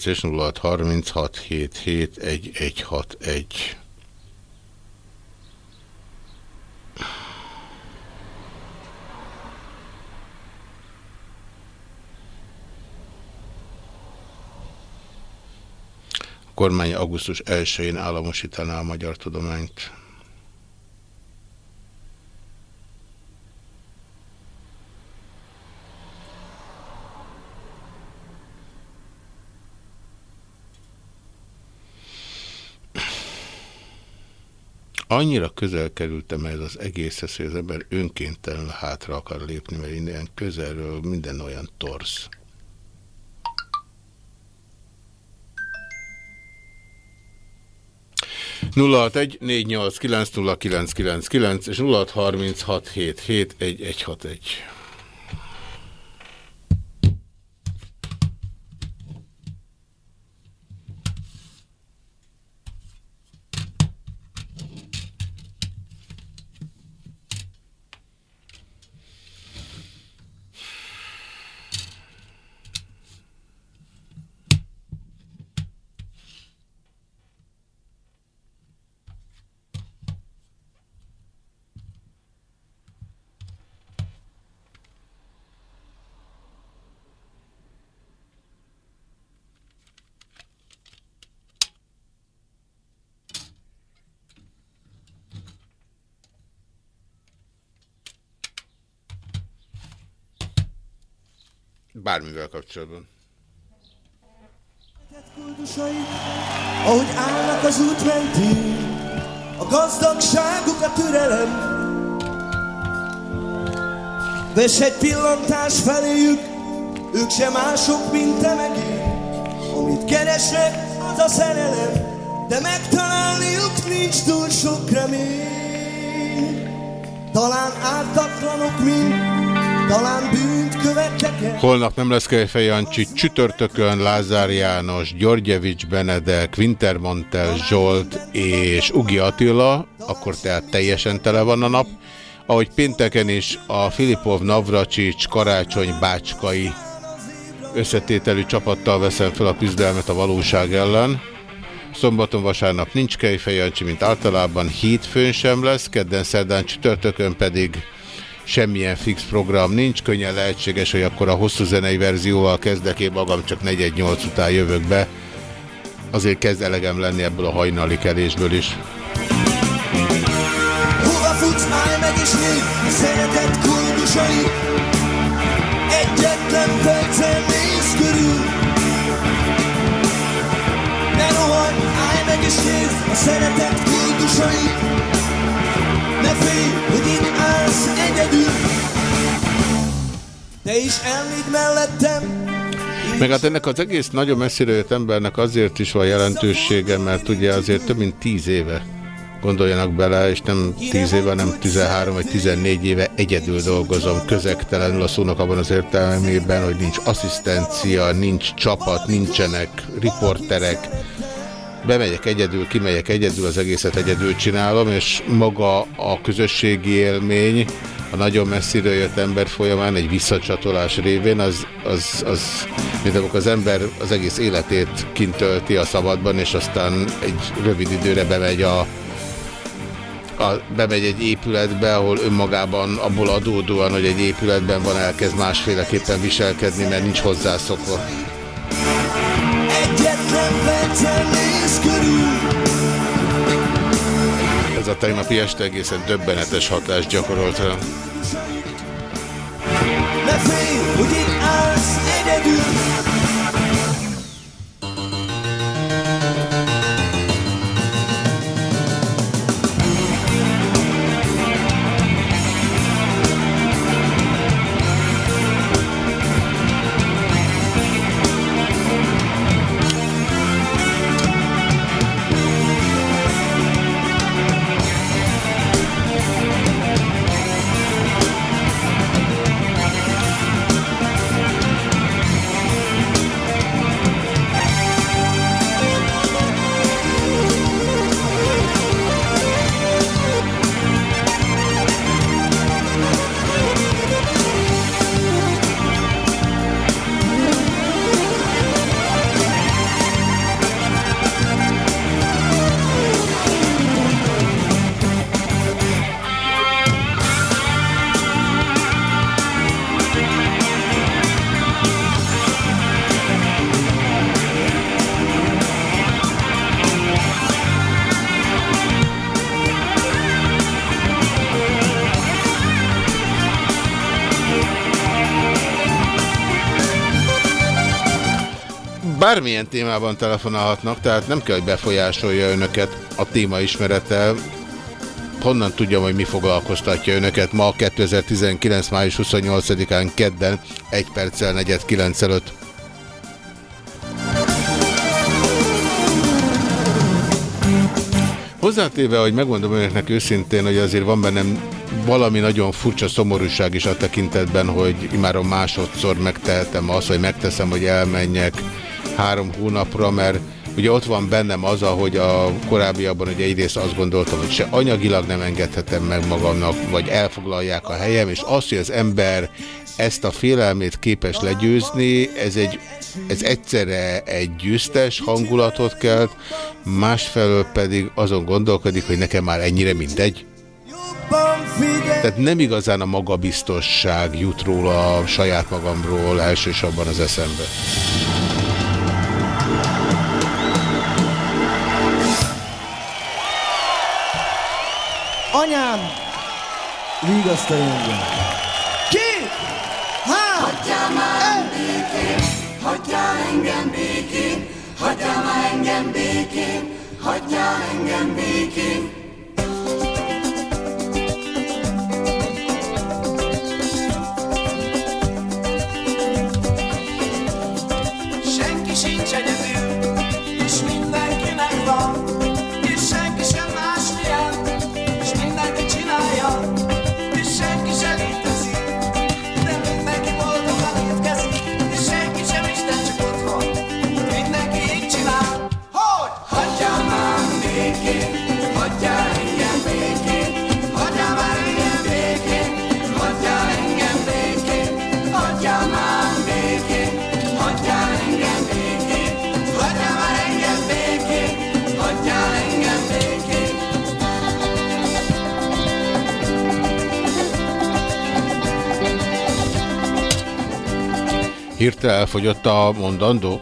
és 0636771161. A kormány augusztus 1-én államosítaná a magyar tudományt. Annyira közel kerültem ez az egészhez, hogy az ember önkéntelen hátra akar lépni, mert innen közelről minden olyan torsz. 061 489 és 0636771161. Bármivel kapcsolatban. Ahogy állnak az út mentén, a gazdagságuk a türelem, Vess egy pillantás feléjük, ők sem mások, mint te meg én. Amit keresek, az a szerelem, de megtalálniuk nincs túl sok remény. Talán ártatlanok, mint talán bűnt követtek el. Holnap nem lesz Kejfej Jancsi, csütörtökön Lázár János, Györgyevics Benedek, Wintermantel Zsolt és Ugi Attila, akkor tehát teljesen tele van a nap. Ahogy pénteken is a Filipov Navracsics Karácsony Bácskai összetételű csapattal veszem fel a küzdelmet a valóság ellen. Szombaton, vasárnap nincs Kejfej mint általában, hétfőn sem lesz, kedden, szerdán, csütörtökön pedig semmilyen fix program nincs, könnyen lehetséges, hogy akkor a hosszú zenei verzióval kezdek, én magam csak 418 után jövök be. Azért kezd elegem lenni ebből a hajnali kelésből is. Hova futsz, állj meg és négy, szeretett kuldusai, egyetlen percen néz körül. Ne rohanj, állj meg és nézd a szeretett kuldusai, ne félj, Te is elmégy mellettem. Meg hát ennek az egész nagyon messzire jött embernek azért is van jelentősége, mert ugye azért több mint tíz éve gondoljanak bele, és nem tíz éve, nem 13 vagy 14 éve egyedül dolgozom közektelenül a szónak abban az értelmében, hogy nincs asszisztencia, nincs csapat, nincsenek riporterek, bemegyek egyedül, kimegyek egyedül, az egészet egyedül csinálom, és maga a közösségi élmény, a nagyon messziről jött ember folyamán egy visszacsatolás révén, az, az, az mint amikor az ember az egész életét kintölti a szabadban, és aztán egy rövid időre bemegy a, a, bemegy egy épületbe, ahol önmagában abból adódóan, hogy egy épületben van, elkezd másféleképpen viselkedni, mert nincs hozzászokva. Egyetlen a tegnapi este egészen döbbenetes hatást gyakorolt rá. Ne félj, hogy itt állsz egyedül bármilyen témában telefonálhatnak, tehát nem kell, hogy befolyásolja önöket a téma ismerete. Honnan tudjam, hogy mi foglalkoztatja önöket ma 2019. május 28-án kedden, egy perccel negyed kilenc előtt. Hozzátéve, hogy megmondom önöknek őszintén, hogy azért van bennem valami nagyon furcsa szomorúság is a tekintetben, hogy imáron másodszor megtehetem azt, hogy megteszem, hogy elmenjek három hónapra, mert ugye ott van bennem az, hogy a korábbiakban ugye egyrészt azt gondoltam, hogy se anyagilag nem engedhetem meg magamnak, vagy elfoglalják a helyem, és az, hogy az ember ezt a félelmét képes legyőzni, ez egy ez egyszerre egy győztes hangulatot kelt, másfelől pedig azon gondolkodik, hogy nekem már ennyire mindegy. Tehát nem igazán a magabiztosság jut róla a saját magamról elsősorban az eszembe. Anyám, vigasztalj engem. Ki? Há? Hagyjál már békén, hagyjál engem békén, hagyjál már engem békén, hagyjál engem békén. Hirtelen elfogyott a mondandó?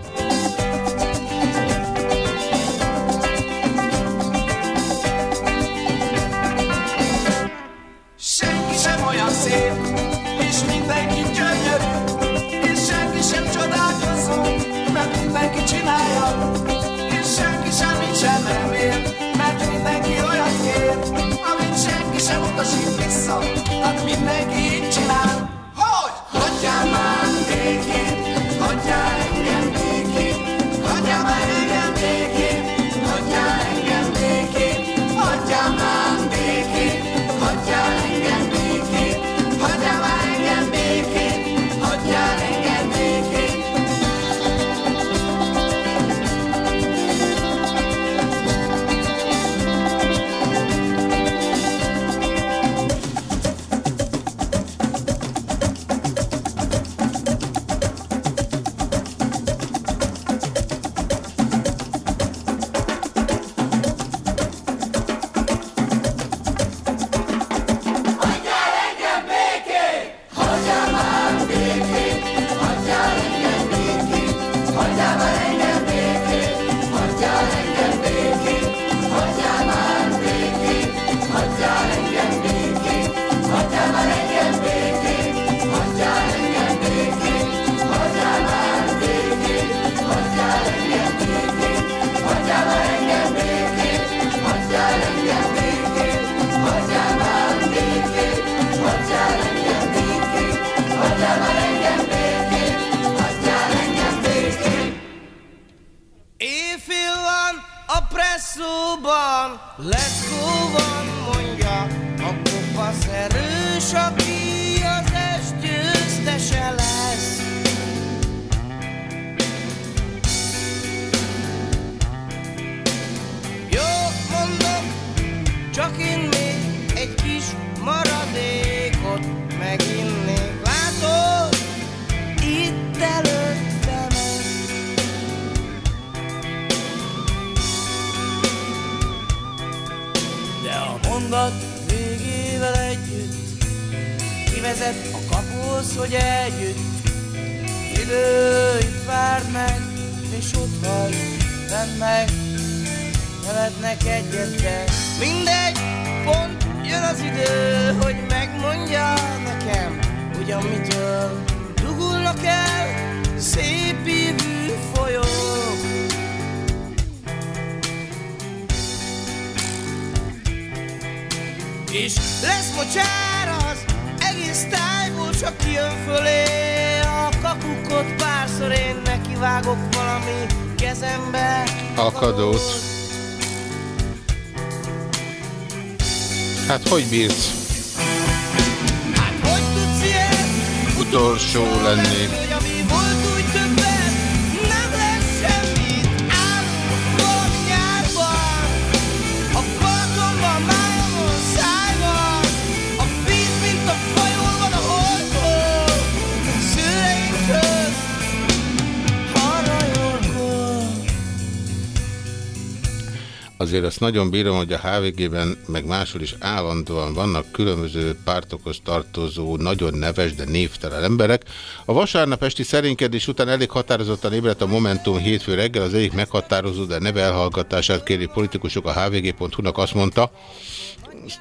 Azért azt nagyon bírom, hogy a HVG-ben, meg máshol is állandóan vannak különböző pártokhoz tartozó, nagyon neves, de névtelen emberek. A vasárnap esti szerénykedés után elég határozottan ébredt a Momentum hétfő reggel, az egyik meghatározó, de neve elhallgatását kéri politikusok a hvg.hu-nak azt mondta,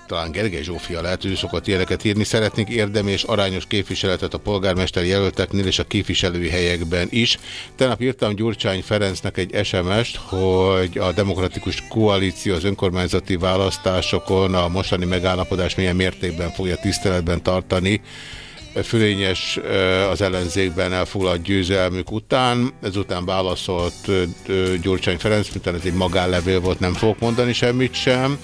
talán Gergely Zsófia lehet, hogy szokott ilyeneket írni. Szeretnénk érdemi és arányos képviseletet a polgármester jelölteknél és a képviselői helyekben is. Tegnap írtam Gyurcsány Ferencnek egy SMS-t, hogy a demokratikus koalíció az önkormányzati választásokon a mostani megállapodás milyen mértékben fogja tiszteletben tartani fölényes ö, az ellenzékben elfoglalt győzelmük után. Ezután válaszolt ö, Gyurcsány Ferenc, miután ez egy magánlevél volt, nem fogok mondani semmit sem,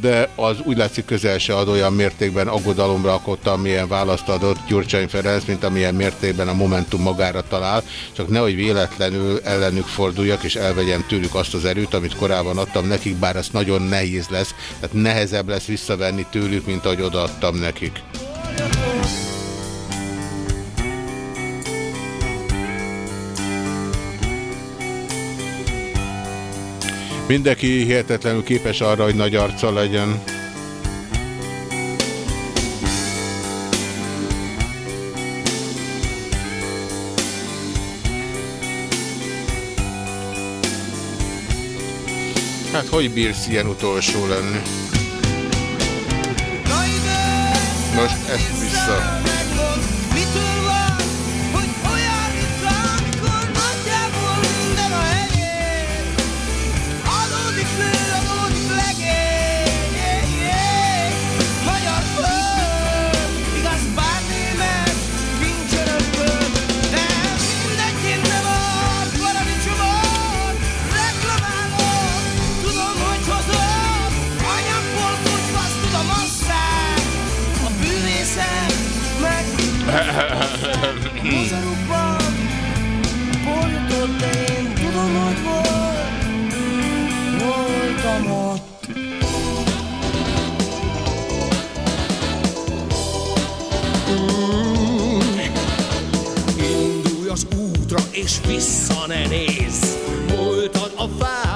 de az úgy látszik közel se ad olyan mértékben aggodalomra akott, amilyen választ adott Gyurcsány Ferenc, mint amilyen mértékben a Momentum magára talál, csak nehogy véletlenül ellenük forduljak, és elvegyem tőlük azt az erőt, amit korábban adtam nekik, bár ez nagyon nehéz lesz, tehát nehezebb lesz visszavenni tőlük, mint ahogy odaadtam nekik. Mindenki hihetetlenül képes arra, hogy nagy arca legyen. Hát hogy bírsz ilyen utolsó lenni? Most ezt vissza. És vissza ne nézz. Múltad a fájó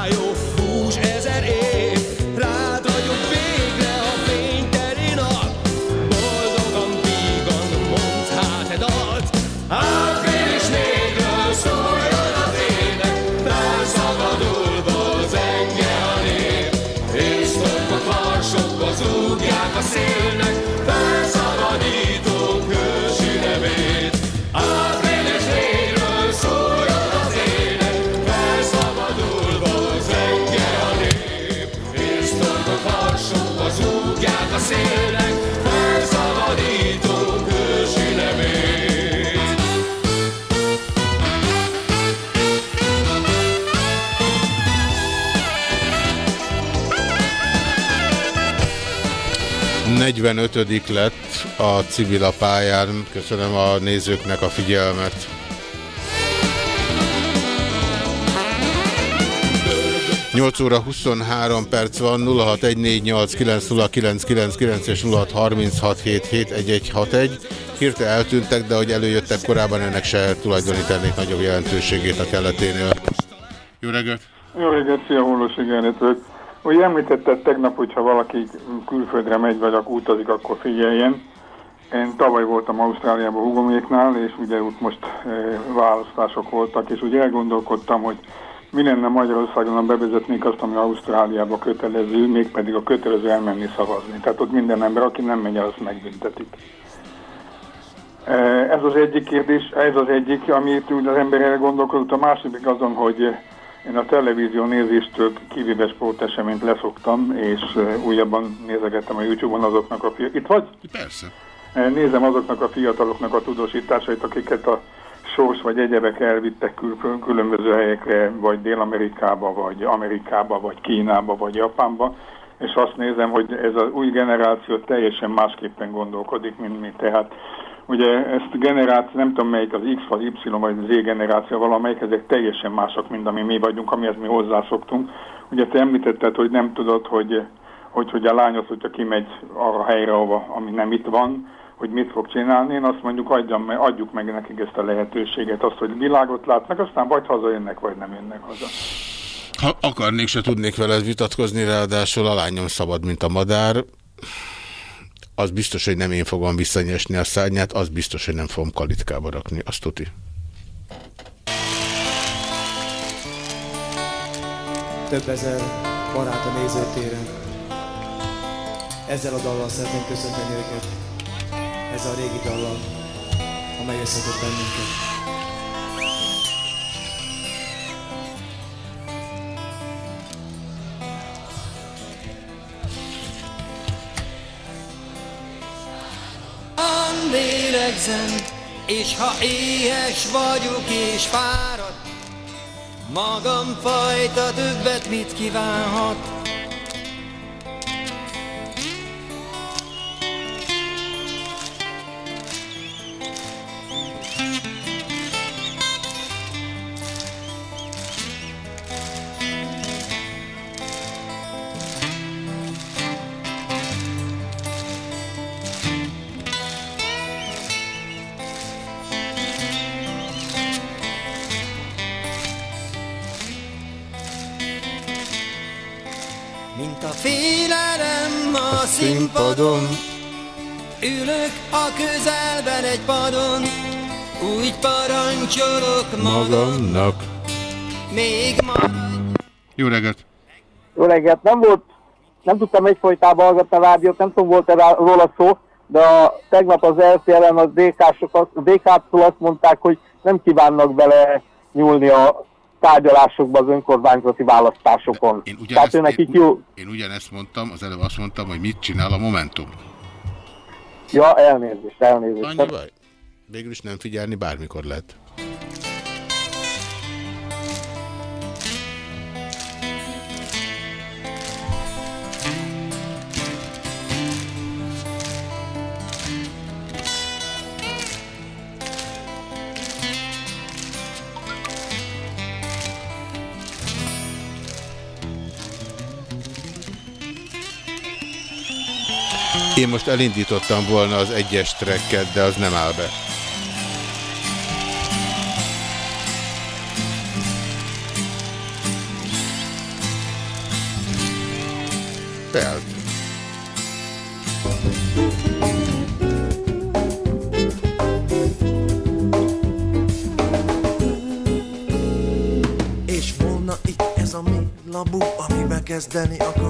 45. lett a civil a pályán. Köszönöm a nézőknek a figyelmet. Nyolc óra 23 perc van, 0614890999 és 0636771161. Hirte eltűntek, de hogy előjöttek korábban, ennek se tulajdonítanék nagyobb jelentőségét a kelleténél. Jó reggelt! Jó reggelt, szia, Hollós vagyok. Ugye említetted tegnap, hogyha valaki külföldre megy, vagy akkor utazik, akkor figyeljen. Én tavaly voltam Ausztráliában hugoméknál, és ugye ott most e, választások voltak, és ugye elgondolkodtam, hogy mi lenne Magyarországon, ha bevezetnék azt, ami Ausztráliában kötelező, mégpedig a kötelező elmenni szavazni. Tehát ott minden ember, aki nem megy, azt megbüntetik. E, Ez az egyik kérdés, ez az egyik, amit úgy az ember elgondolkodott, a második azon, hogy Én a televízió nézéstől kivéve sporteseményt leszoktam, és újabban nézegettem a YouTube-on azoknak a fi- Itt vagy? Persze. Nézem azoknak a fiataloknak a tudósításait, akiket a sors vagy egyebek elvittek kül- különböző helyekre, vagy Dél-Amerikába, vagy Amerikába, vagy Kínába, vagy Japánba, és azt nézem, hogy ez az új generáció teljesen másképpen gondolkodik, mint mi. Tehát ugye ezt generáció, nem tudom melyik az X vagy Y vagy Z generáció valamelyik, ezek teljesen mások, mint ami mi vagyunk, amihez mi hozzászoktunk. Ugye te említetted, hogy nem tudod, hogy hogy, hogy a lány az, hogyha kimegy arra a helyre, ahova, ami nem itt van, hogy mit fog csinálni, én azt mondjuk adjam, adjuk meg nekik ezt a lehetőséget, azt, hogy világot látnak, aztán vagy hazajönnek, vagy nem jönnek haza. Ha akarnék, se tudnék veled vitatkozni, ráadásul a lányom szabad, mint a madár. Az biztos, hogy nem én fogom visszanyesni a szárnyát, az biztos, hogy nem fogom kalitkába rakni, azt tuti. Több ezer barát a nézőtéren. Ezzel a dallal szeretném köszönteni őket. Ez a régi dallal, amely összeköt bennünket. An lélegzem, és ha éhes vagyok és fáradt, magam fajta többet mit kívánhat. Félelem a színpadon, ülök a közelben egy padon, úgy parancsolok Magamnak. még ma. Jó reggelt! Jó reggelt, nem volt, nem tudtam egyfolytában hallgatni a rádiót, nem tudom, volt-e róla szó, de a, tegnap az RTL-en a DK-tól azt mondták, hogy nem kívánnak bele nyúlni a tárgyalásokba az önkormányzati választásokon. Én Tehát ugyanezt, ő nekik én, jó, én ugyanezt mondtam, az előbb azt mondtam, hogy mit csinál a Momentum. ja, elnézést, elnézést. Annyi baj. Végül is nem figyelni bármikor lehet. Én most elindítottam volna az egyes tracket, de az nem áll be. Beállt. És volna itt ez a mi labu, amivel kezdeni akart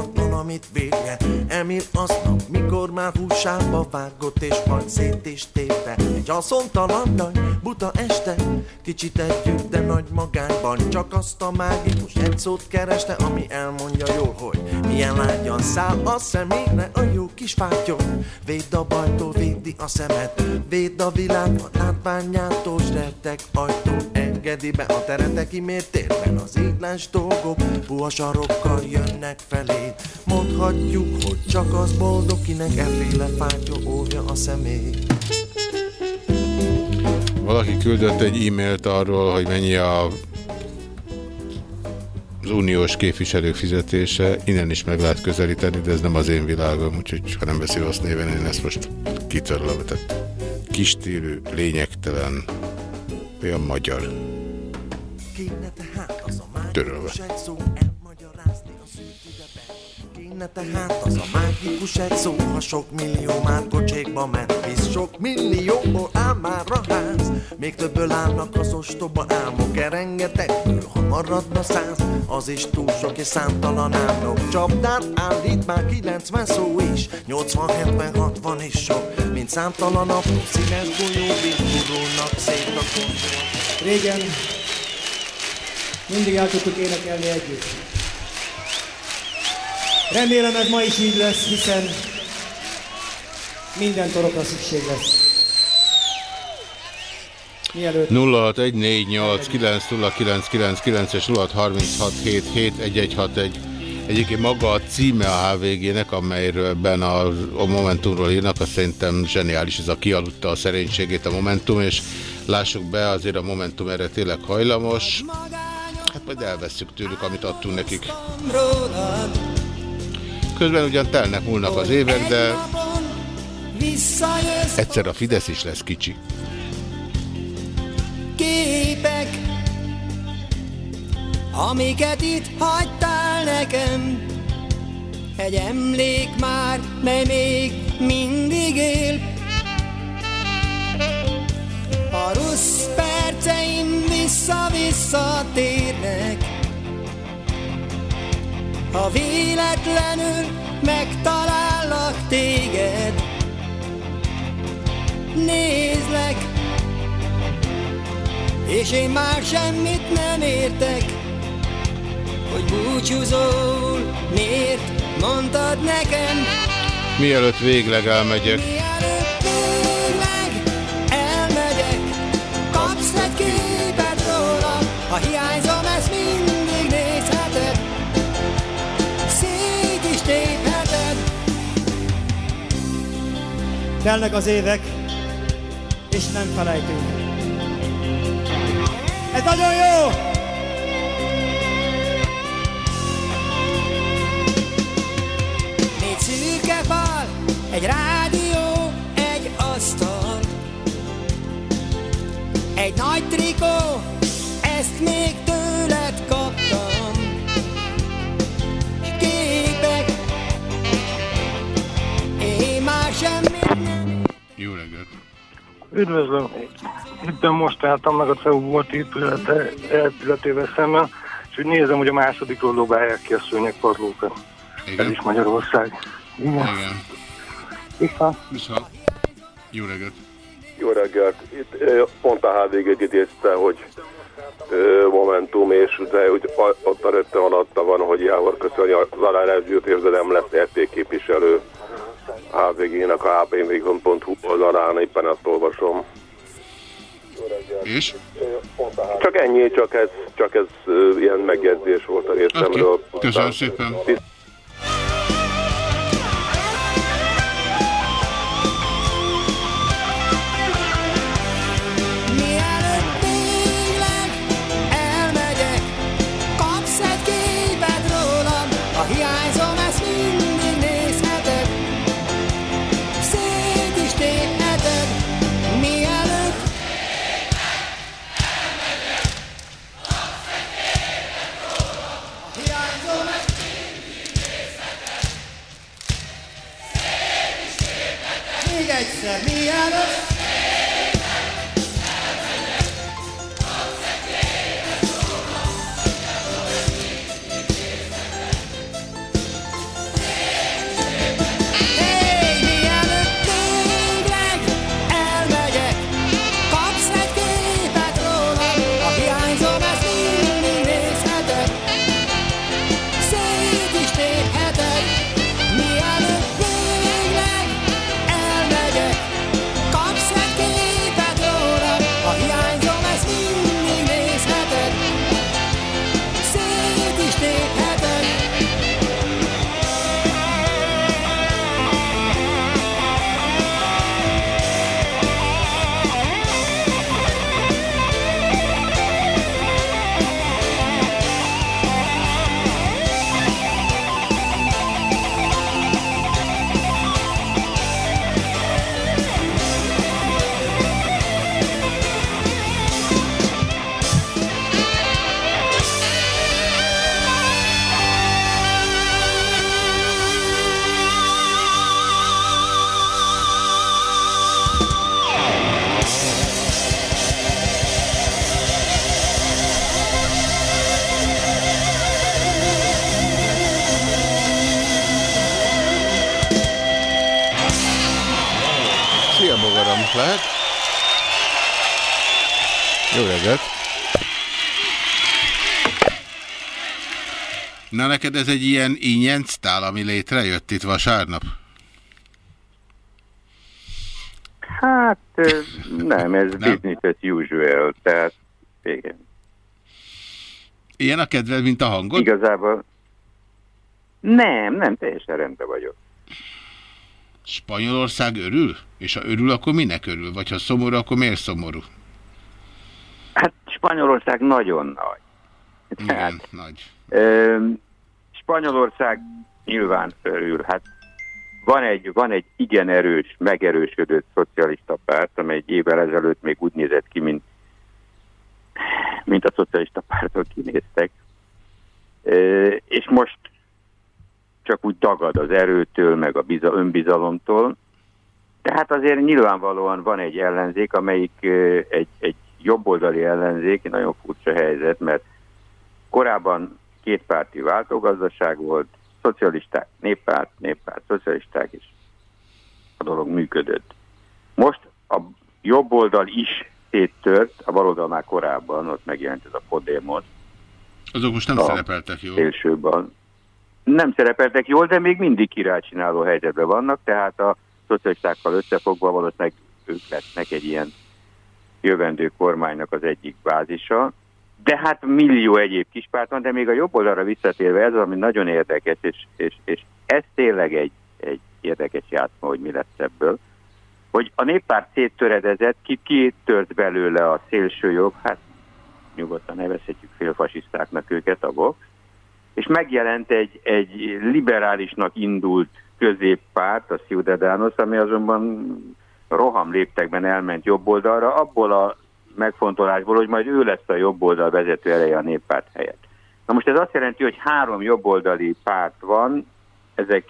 haszontalan nagy, buta este, kicsit együtt, de nagy magányban. Csak azt a mágikus egy szót kereste, ami elmondja jól, hogy milyen lágyan száll a szemére a jó kis fátyol. Védd a bajtól, védi a szemed, védd a világ a látványától, s rettek ajtó engedi be a teret kimért térben az éles dolgok puha sarokkal jönnek felé. Mondhatjuk, hogy csak az boldog, kinek efféle fátyol óvja a szemét. Valaki küldött egy e-mailt arról, hogy mennyi a az uniós képviselők fizetése, innen is meg lehet közelíteni, de ez nem az én világom, úgyhogy ha nem veszi rossz néven, én ezt most kitörlöm. Tehát kistílű, lényegtelen, olyan magyar. Törölve. Kéne tehát az a mágikus egy szó, ha sok millió már kocsékba ment, hisz sok millióból áll már a ház. Még többből állnak az ostoba álmok, e rengetegből, maradna száz, az is túl sok és számtalan álmok. Csapdát állít már 90 szó is, 80-70-60 is sok, mint számtalan apró színes golyó, gurulnak szét a konzol. Régen mindig el tudtuk énekelni együtt. Remélem ez ma is így lesz, hiszen minden torokra szükség lesz. Mielőtt 0614890999 és 0636771161. Egyébként maga a címe a HVG-nek, amelyről ben a, a Momentumról írnak, azt szerintem zseniális, ez a kialudta a szerénységét a Momentum, és lássuk be, azért a Momentum erre tényleg hajlamos. Hát majd elveszük tőlük, amit adtunk nekik. Közben ugyan telnek, múlnak az évek, de egyszer a Fidesz is lesz kicsi. képek, amiket itt hagytál nekem. Egy emlék már, mely még mindig él. A rossz perceim vissza-visszatérnek. Ha véletlenül megtalállak téged, nézlek, és én már semmit nem értek, hogy búcsúzol, miért mondtad nekem, Mielőtt végleg elmegyek, mielőtt tényleg elmegyek, kapsz egy képet róla, ha hiányzom, telnek az évek, és nem felejtünk. Ez nagyon jó! Négy szürke fal, egy rádió, Üdvözlöm! Éppen most álltam meg a CEU volt épülete, épületével szemben, és úgy nézem, hogy a másodikról dobálják ki a szőnyegpadlókat. Ez is Magyarország. Igen. Igen. Vissza. Vissza. Jó reggelt! Jó reggelt! Itt pont a HVG-t idézte, hogy Momentum, és de úgy, ott a rögtön alatta van, hogy Jávor köszönni az alárásgyűjtés, de nem lesz értékképviselő HVG-nek a hpv.hu oldalán, éppen ezt olvasom. És? Csak ennyi, csak ez, csak ez ilyen megjegyzés volt a részemről. Köszönöm szépen! Még egyszer, mielőtt Hey, Na neked ez egy ilyen ínyenctál, ami létrejött itt vasárnap? Hát nem, ez Nem. business as usual, tehát igen. Ilyen a kedved, mint a hangod? Igazából nem, nem, teljesen rendben vagyok. Spanyolország örül? És ha örül, akkor minek örül? Vagy ha szomorú, akkor miért szomorú? Hát Spanyolország nagyon nagy. Igen, nagy. Ö, Spanyolország nyilván örül. Hát van egy, van egy igen erős, megerősödött szocialista párt, amely egy évvel ezelőtt még úgy nézett ki, mint, mint a szocialista pártok kinéztek. Ö, és most csak úgy dagad az erőtől, meg a biza, önbizalomtól. Tehát azért nyilvánvalóan van egy ellenzék, amelyik egy, egy jobboldali ellenzék, nagyon furcsa helyzet, mert korábban kétpárti váltógazdaság volt, szocialisták, néppárt, néppárt, szocialisták, és a dolog működött. Most a jobb oldal is széttört, a bal oldal már korábban, ott megjelent ez a Podemos. Azok most nem A szerepeltek jól. Szélsőben. Nem szerepeltek jól, de még mindig királycsináló helyzetben vannak, tehát a szocialistákkal összefogva valószínűleg ők lesznek egy ilyen jövendő kormánynak az egyik bázisa. De hát millió egyéb kispárt van, de még a jobb oldalra visszatérve ez, az, ami nagyon érdekes, és, és, és ez tényleg egy, egy érdekes játszma, hogy mi lesz ebből, hogy a néppárt széttöredezett, ki, ki tört belőle a szélsőjog, hát nyugodtan nevezhetjük félfasisztáknak őket, a Vox, és megjelent egy, egy liberálisnak indult középpárt, a Ciudadanos, ami azonban roham léptekben elment jobb oldalra, abból a megfontolásból, hogy majd ő lesz a jobb oldal vezető ereje a néppárt helyett. Na most ez azt jelenti, hogy három jobboldali párt van, ezek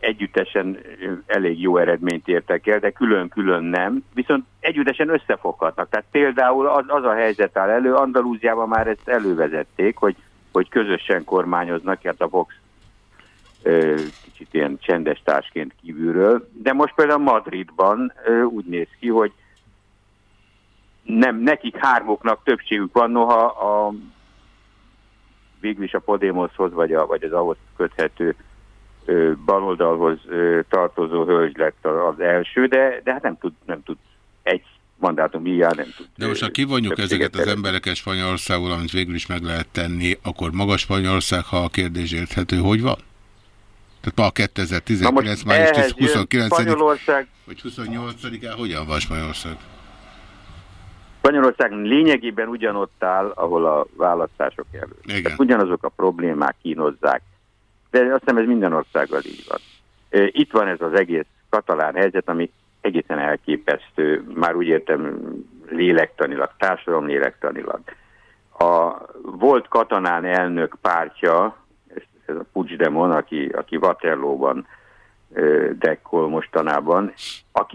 együttesen elég jó eredményt értek el, de külön-külön nem, viszont együttesen összefoghatnak. Tehát például az, az a helyzet áll elő, Andalúziában már ezt elővezették, hogy, hogy közösen kormányoznak, hát a Vox kicsit ilyen csendes társként kívülről, de most például Madridban úgy néz ki, hogy nem, nekik hármuknak többségük van, noha a végül is a Podemoshoz, vagy, a, vagy az ahhoz köthető ö, baloldalhoz ö, tartozó hölgy lett az első, de, de hát nem tud, nem tud egy mandátum íjjel nem tud. De most ha kivonjuk ezeket az embereket Spanyolországból, amit végül is meg lehet tenni, akkor maga Spanyolország, ha a kérdés érthető, hogy van? Tehát ma a 2019. május ehhez jön 29 Spanyolország, vagy 28-án hogyan van Spanyolország? Spanyolország lényegében ugyanott áll, ahol a választások előtt. Tehát ugyanazok a problémák kínozzák. De azt hiszem ez minden országgal így van. Itt van ez az egész katalán helyzet, ami egészen elképesztő, már úgy értem lélektanilag, társadalom lélektanilag. A volt katalán elnök pártja, ez, a Puigdemont, aki, aki Waterloo-ban dekkol mostanában,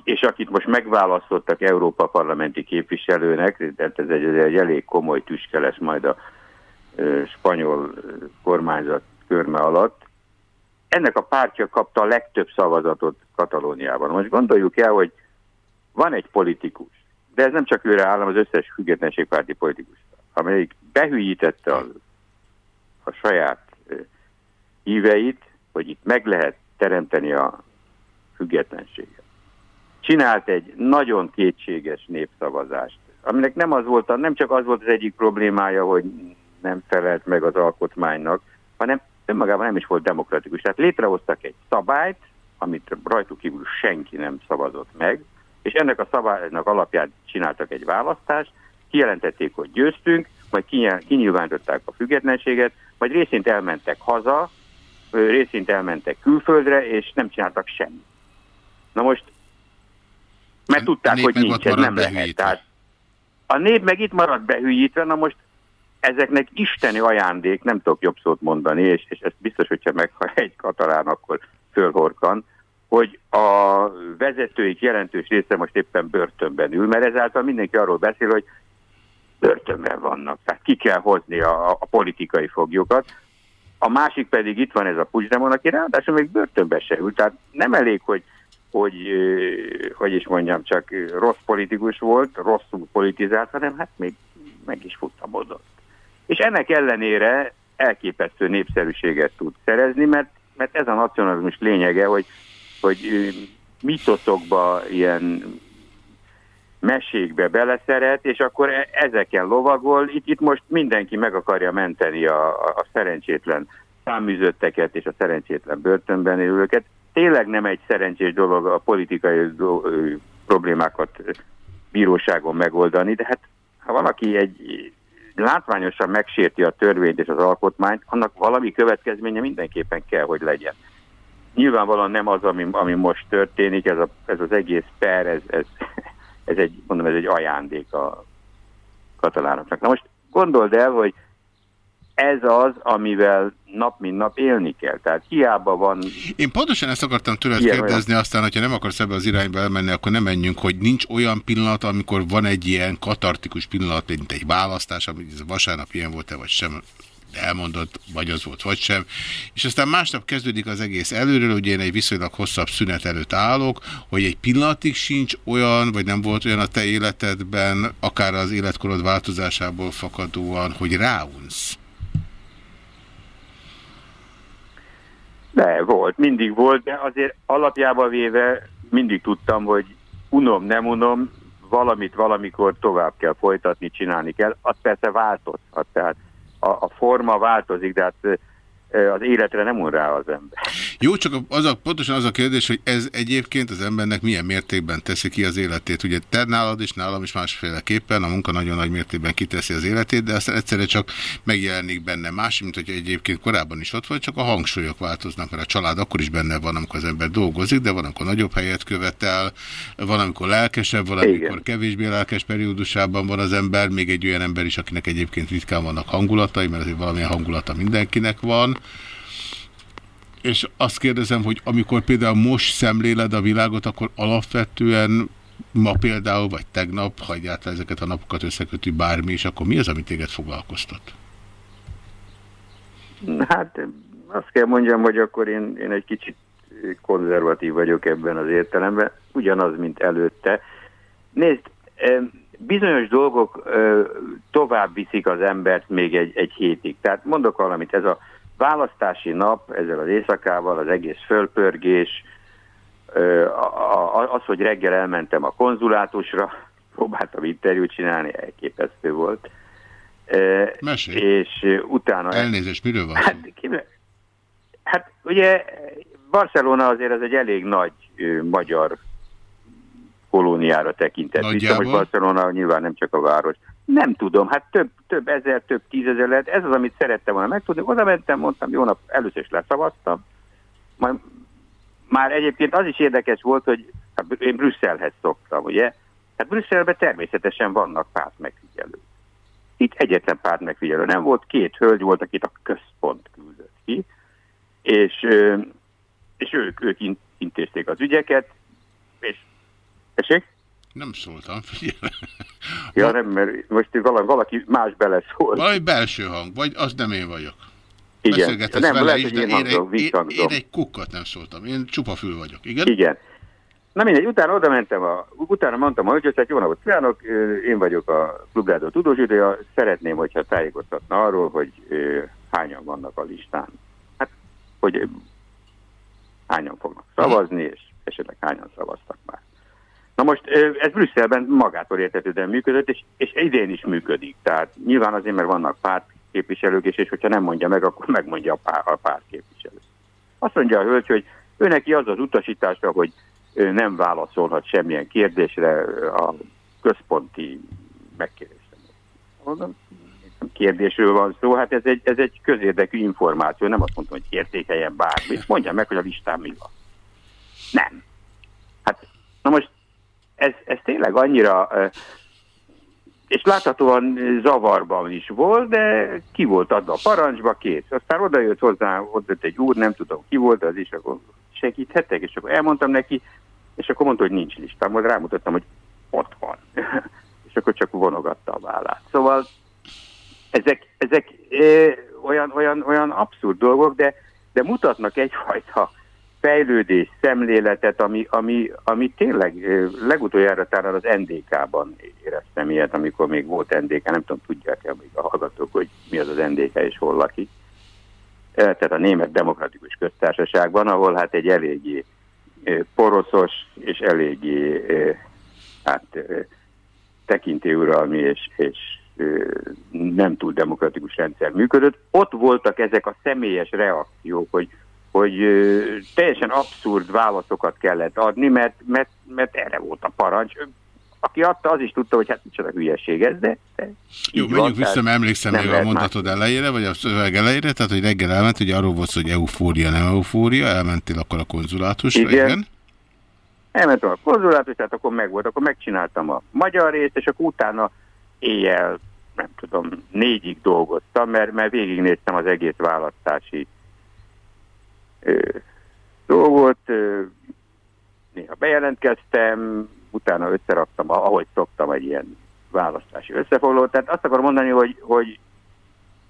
és akit most megválasztottak Európa parlamenti képviselőnek, tehát ez egy, egy elég komoly tüske lesz majd a spanyol kormányzat körme alatt. Ennek a pártja kapta a legtöbb szavazatot Katalóniában. Most gondoljuk el, hogy van egy politikus, de ez nem csak őre áll, hanem az összes függetlenségpárti politikus, amelyik behűítette a, a saját híveit, hogy itt meg lehet teremteni a függetlenséget. Csinált egy nagyon kétséges népszavazást, aminek nem az volt, nem csak az volt az egyik problémája, hogy nem felelt meg az alkotmánynak, hanem önmagában nem is volt demokratikus. Tehát létrehoztak egy szabályt, amit rajtuk kívül senki nem szavazott meg, és ennek a szabálynak alapján csináltak egy választást, kijelentették, hogy győztünk, majd kinyil- kinyilvánították a függetlenséget, majd részint elmentek haza, részint elmentek külföldre, és nem csináltak semmit. Na most, mert tudták, nép hogy meg nincs, ez nem lehet. behűítve. Tehát a nép meg itt maradt behűítve, na most ezeknek isteni ajándék, nem tudok jobb szót mondani, és, és ezt biztos, hogyha meghal egy katalán, akkor fölhorkan, hogy a vezetőik jelentős része most éppen börtönben ül, mert ezáltal mindenki arról beszél, hogy börtönben vannak. Tehát ki kell hozni a, a politikai foglyokat. A másik pedig itt van ez a Puigdemont, aki ráadásul még börtönbe se ül. Tehát nem elég, hogy, hogy, hogy is mondjam, csak rossz politikus volt, rosszul politizált, hanem hát még meg is futamodott. És ennek ellenére elképesztő népszerűséget tud szerezni, mert, mert ez a nacionalizmus lényege, hogy, hogy ö, mitoszokba, ilyen mesékbe beleszeret, és akkor e- ezeken lovagol. Itt, itt most mindenki meg akarja menteni a, a, a szerencsétlen száműzötteket és a szerencsétlen börtönben élőket. Tényleg nem egy szerencsés dolog a politikai do, ö, problémákat bíróságon megoldani, de hát ha valaki egy látványosan megsérti a törvényt és az alkotmányt, annak valami következménye mindenképpen kell, hogy legyen. Nyilvánvalóan nem az, ami, ami most történik, ez, a, ez az egész per, ez, ez, ez egy, mondom, ez egy ajándék a katalánoknak. Na most gondold el, hogy ez az, amivel nap mint nap élni kell. Tehát hiába van... Én pontosan ezt akartam tőled Ilyen kérdezni, olyan. aztán, hogyha nem akarsz ebbe az irányba elmenni, akkor nem menjünk, hogy nincs olyan pillanat, amikor van egy ilyen katartikus pillanat, mint egy választás, amit ez vasárnap ilyen volt-e, vagy sem elmondott, vagy az volt, vagy sem. És aztán másnap kezdődik az egész előről, hogy én egy viszonylag hosszabb szünet előtt állok, hogy egy pillanatig sincs olyan, vagy nem volt olyan a te életedben, akár az életkorod változásából fakadóan, hogy ráunsz. De volt, mindig volt, de azért alapjában véve mindig tudtam, hogy unom, nem unom, valamit valamikor tovább kell folytatni, csinálni kell. Az persze változhat, tehát a, forma változik, de hát az életre nem rá az ember. Jó, csak az a, pontosan az a kérdés, hogy ez egyébként az embernek milyen mértékben teszi ki az életét. Ugye te nálad is, nálam is másféleképpen, a munka nagyon nagy mértékben kiteszi az életét, de aztán egyszerre csak megjelenik benne más, mint hogy egyébként korábban is ott volt, csak a hangsúlyok változnak, mert a család akkor is benne van, amikor az ember dolgozik, de van, amikor nagyobb helyet követel, van, amikor lelkesebb, van, amikor Igen. kevésbé lelkes periódusában van az ember, még egy olyan ember is, akinek egyébként ritkán vannak hangulatai, mert azért valamilyen hangulata mindenkinek van. És azt kérdezem, hogy amikor például most szemléled a világot, akkor alapvetően ma például, vagy tegnap, ha egyáltalán ezeket a napokat összeköti bármi, és akkor mi az, ami téged foglalkoztat? Hát azt kell mondjam, hogy akkor én, én egy kicsit konzervatív vagyok ebben az értelemben, ugyanaz, mint előtte. Nézd, bizonyos dolgok tovább viszik az embert még egy, egy hétig. Tehát mondok valamit, ez a választási nap ezzel az éjszakával, az egész fölpörgés, az, hogy reggel elmentem a konzulátusra, próbáltam interjút csinálni, elképesztő volt. Mesélj. És utána... Elnézést, miről van? Hát, hát ugye Barcelona azért ez egy elég nagy magyar kolóniára tekintett. Vissza, hogy Barcelona nyilván nem csak a város. Nem tudom, hát több, több ezer, több tízezer lehet. Ez az, amit szerettem volna megtudni. Oda mentem, mondtam, jó nap, először is leszavaztam. Majd, már egyébként az is érdekes volt, hogy hát én Brüsszelhez szoktam, ugye? Hát Brüsszelben természetesen vannak párt megfigyelők. Itt egyetlen párt megfigyelő nem volt, két hölgy volt, akit a központ küldött ki, és, és ők, ők intézték az ügyeket, és Esik? Nem szóltam, figyelj. Ja, nem, mert most valaki más beleszól. Valami belső hang, vagy az nem én vagyok. Igen, nem, vele lehet, is, hogy de én, én, hangzom, egy, én, én egy kukkat nem szóltam, én csupa fül vagyok, igen? Igen. Na mindegy, utána oda mentem, a, utána mondtam, hogy hogy jó napot kívánok, én vagyok a Klubrádió tudósítója, szeretném, hogyha tájékoztatna arról, hogy hányan vannak a listán. Hát, hogy hányan fognak szavazni, és esetleg hányan szavaztak már. Na most ez Brüsszelben magától értetődően működött, és, és idén is működik. Tehát nyilván azért, mert vannak pártképviselők, és, és hogyha nem mondja meg, akkor megmondja a, pár, a pártképviselő. Azt mondja a hölgy, hogy ő neki az az utasítása, hogy ő nem válaszolhat semmilyen kérdésre a központi megkérdésre. Mondom, kérdésről van szó, hát ez egy, ez egy közérdekű információ, nem azt mondtam, hogy értékeljen bármit, mondja meg, hogy a listán mi van. Nem. Hát, na most ez, ez tényleg annyira, és láthatóan zavarban is volt, de ki volt adva a parancsba, kész. Aztán oda jött hozzá, ott jött egy úr, nem tudom ki volt az is, akkor segíthetek, és akkor elmondtam neki, és akkor mondta, hogy nincs listám, majd rámutattam, hogy ott van. és akkor csak vonogatta a vállát. Szóval ezek, ezek ö, olyan, olyan, olyan abszurd dolgok, de, de mutatnak egyfajta fejlődés, szemléletet, ami, ami, ami tényleg legutoljára talán az NDK-ban éreztem ilyet, amikor még volt NDK, nem tudom, tudják-e még a hallgatók, hogy mi az az NDK és hol lakik. tehát a Német Demokratikus Köztársaságban, ahol hát egy eléggé poroszos és eléggé hát, tekintélyuralmi és, és nem túl demokratikus rendszer működött. Ott voltak ezek a személyes reakciók, hogy, hogy teljesen abszurd válaszokat kellett adni, mert, mert, mert erre volt a parancs. Aki adta, az is tudta, hogy hát micsoda hülyeség ez, de... de Jó, menjünk vissza, mert emlékszem még a mondatod más. elejére, vagy a szöveg elejére, tehát hogy reggel elment, hogy arról volt, hogy eufória, nem eufória, elmentél akkor a konzulátusra, igen. igen. Elmentem a konzulátus, tehát akkor meg volt, akkor megcsináltam a magyar részt, és akkor utána éjjel, nem tudom, négyig dolgoztam, mert, mert végignéztem az egész választási dolgot, néha bejelentkeztem, utána összeraktam, ahogy szoktam egy ilyen választási összefoglalót. Tehát azt akarom mondani, hogy, hogy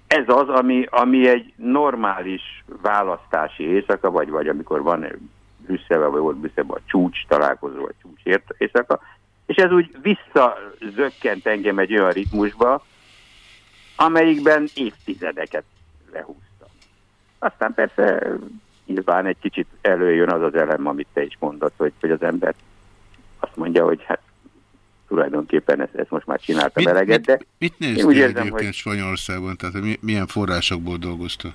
ez az, ami, ami egy normális választási éjszaka, vagy, vagy amikor van Brüsszelben, vagy volt Brüsszelben a csúcs találkozó, vagy csúcs éjszaka, és ez úgy visszazökkent engem egy olyan ritmusba, amelyikben évtizedeket lehúztam. Aztán persze nyilván egy kicsit előjön az az elem, amit te is mondasz, hogy, hogy az ember azt mondja, hogy hát tulajdonképpen ezt, ezt most már csináltam mit, eleget, de... Mit néztél úgy érzem, egyébként hogy... Spanyolországban? Tehát milyen forrásokból dolgozta?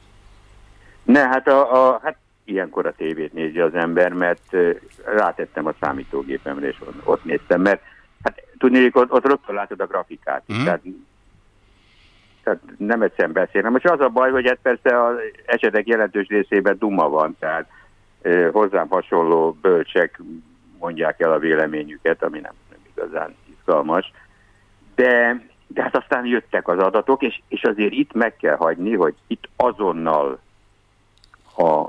Ne, hát, a, a, hát ilyenkor a tévét nézi az ember, mert rátettem a számítógépemre, és ott néztem, mert hát tudni, ott, ott rögtön látod a grafikát. Mm. Tehát, tehát nem egyszerűen beszélnem. Most az a baj, hogy hát persze az esetek jelentős részében duma van, tehát hozzám hasonló bölcsek mondják el a véleményüket, ami nem, nem igazán izgalmas. De, de hát aztán jöttek az adatok, és, és azért itt meg kell hagyni, hogy itt azonnal a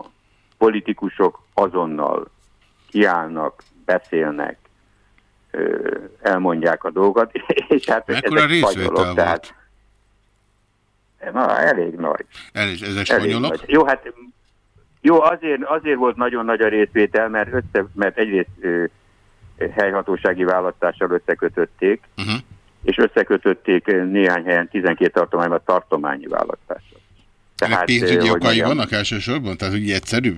politikusok azonnal kiállnak, beszélnek, elmondják a dolgot, és hát Mekkora ezek spanyolok, tehát na, elég nagy. Elég, ezek spanyolok? Nagy. Jó, hát jó, azért, azért volt nagyon nagy a részvétel, mert, össze, mert egyrészt ö, helyhatósági választással összekötötték, uh -huh. és összekötötték néhány helyen 12 tartományban tartományi választással. Tehát, pénzügyi okai mondjam, vannak elsősorban? Tehát úgy egyszerű?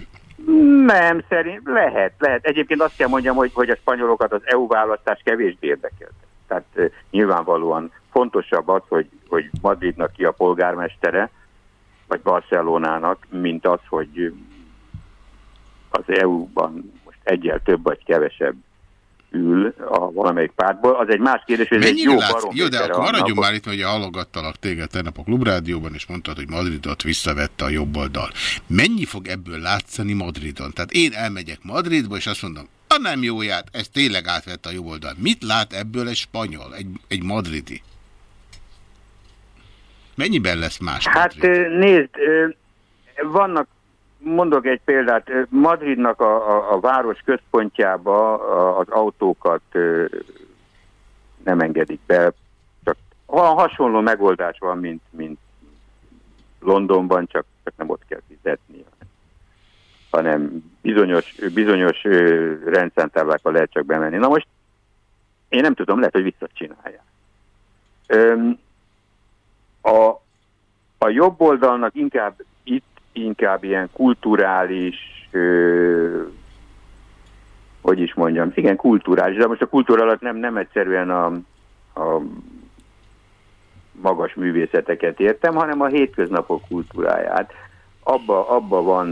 Nem, szerint lehet, lehet. Egyébként azt kell mondjam, hogy, hogy a spanyolokat az EU választás kevésbé érdekelt. Tehát nyilvánvalóan fontosabb az, hogy, hogy Madridnak ki a polgármestere, vagy Barcelonának, mint az, hogy az EU-ban most egyel több vagy kevesebb ül a valamelyik pártból, az egy más kérdés, hogy ez egy jó látsz? Jó, de akkor maradjunk már itt, hogy hallgattalak téged tegnap a Klubrádióban, és mondtad, hogy Madridot visszavette a jobb oldal. Mennyi fog ebből látszani Madridon? Tehát én elmegyek Madridba, és azt mondom, a nem jóját, ez tényleg átvette a jobb oldal. Mit lát ebből egy spanyol, egy, egy madridi? Mennyiben lesz más Hát Madrid? nézd, vannak Mondok egy példát. Madridnak a, a, a város központjába az autókat nem engedik be. Csak hasonló megoldás van, mint, mint Londonban, csak, csak nem ott kell fizetni, hanem bizonyos, bizonyos rendszámtáblákkal lehet csak bemenni. Na most én nem tudom, lehet, hogy visszacsinálják. A, a jobb oldalnak inkább itt inkább ilyen kulturális, ö, hogy is mondjam, igen, kulturális, de most a kultúra alatt nem, nem egyszerűen a, a magas művészeteket értem, hanem a hétköznapok kultúráját. Abba, abba van